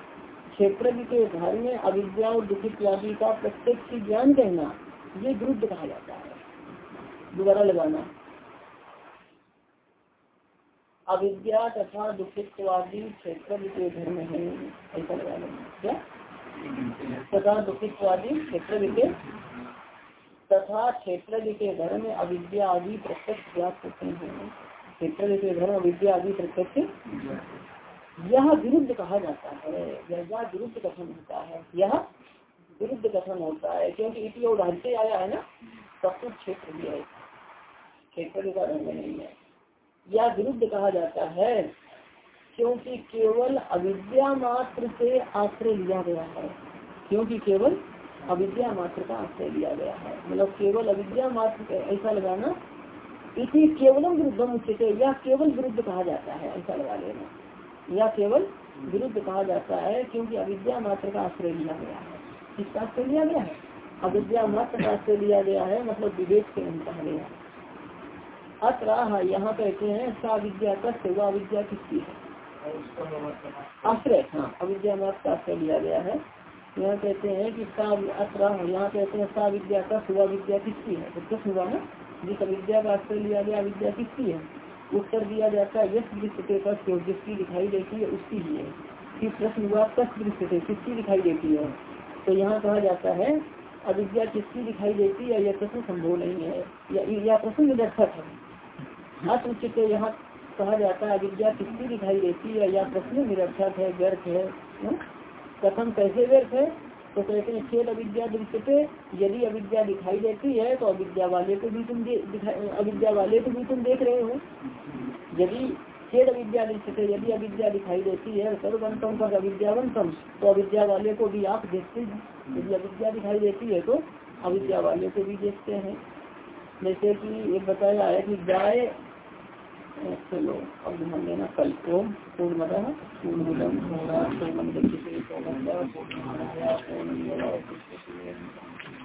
क्षेत्र के धर्म में अविद्या और दुखित्वादी का प्रत्यक्ष ज्ञान कहना, ये विरुद्ध कहा जाता है। दोबारा लगाना। अविद्या तथा दुखित्वादी क्षेत्र के धर्म है। ऐसा लगा लेना क्या? तथा दुखित्वादी क्षेत्र के तथा क्षेत्र के धर्म अविद्या आदि प्रत्यक्ष ज्ञात होते हैं। क्षेत्र के धर्म अविद्या आदि प्रत्यक्ष यह विरुद्ध कहा जाता है। यह विरुद्ध कथन होता है। यह विरुद्ध कथन होता है। क्योंकि इसी उदाहरण से आया है ना, सब कुछ क्षेत्र भी है। क्षेत्र का रंग नहीं है। यह विरुद्ध कहा जाता है, क्योंकि केवल अविद्या मात्र से आश्रय लिया गया है। क्योंकि केवल अविद्या मात्र का आश्रय लिया गया है। मतलब केवल अविद्या मात्र ऐसा लगाना, इसी केवलम विरुद्धम उचित या केवल विरुद्ध कहा जाता है ऐसा लगा लेना। या केवल विरुद्ध कहा जाता है, क्योंकि अविद्या मात्र का आश्रय लिया गया है। किसका आश्रय लिया गया है? अविद्या मात्र का आश्रय लिया गया है मतलब विवेक से नहीं कहा गया। अत्र यहाँ कहते हैं सा विद्या कष्ट वह विद्या किसकी है? आश्रय। हाँ। अविद्या मात्र का आश्रय लिया गया है। यहाँ कहते हैं कि सा अत्र यहाँ कहते हैं सा विद्या का सुबह विद्या किसकी है? तो प्रश्न हुआ ना? जिस अविद्या का आश्रय लिया गया विद्या किसकी है? उत्तर दिया जाता है यश दृष्टि कष्ट जिसकी दिखाई देती है उसकी ही है। फिर प्रश्न हुआ कष्ट दृष्टि किसकी दिखाई देती है? तो यहाँ कहा जाता है अविद्या किसकी दिखाई देती है? यह प्रश्न संभव नहीं है। या, या प्रश्न निरर्थक है। अत उचित यहाँ कहा जाता है, अविद्या किसकी दिखाई देती है? या प्रश्न निरर्थक है, व्यर्थ है? कथम कैसे व्यर्थ है? तो कहते हैं, खेल अविद्या दृश्यते, यदि अविद्या दिखाई देती है तो अविद्या वाले को भी तुम अविद्या वाले को भी तुम देख रहे हो। यदि खेल अविद्या दृश्यते, यदि अविद्या दिखाई देती है सर्वंतम पर अविद्यावंतम तो अविद्या वाले को भी आप देखते हैं। यदि अविद्या दिखाई देती है तो अविद्या वाले को भी देखते हैं। जैसे कि एक बताया है कि गाय चलो अब ध्यान देना कल ओम पूर्ण पूर्ण पूर्ण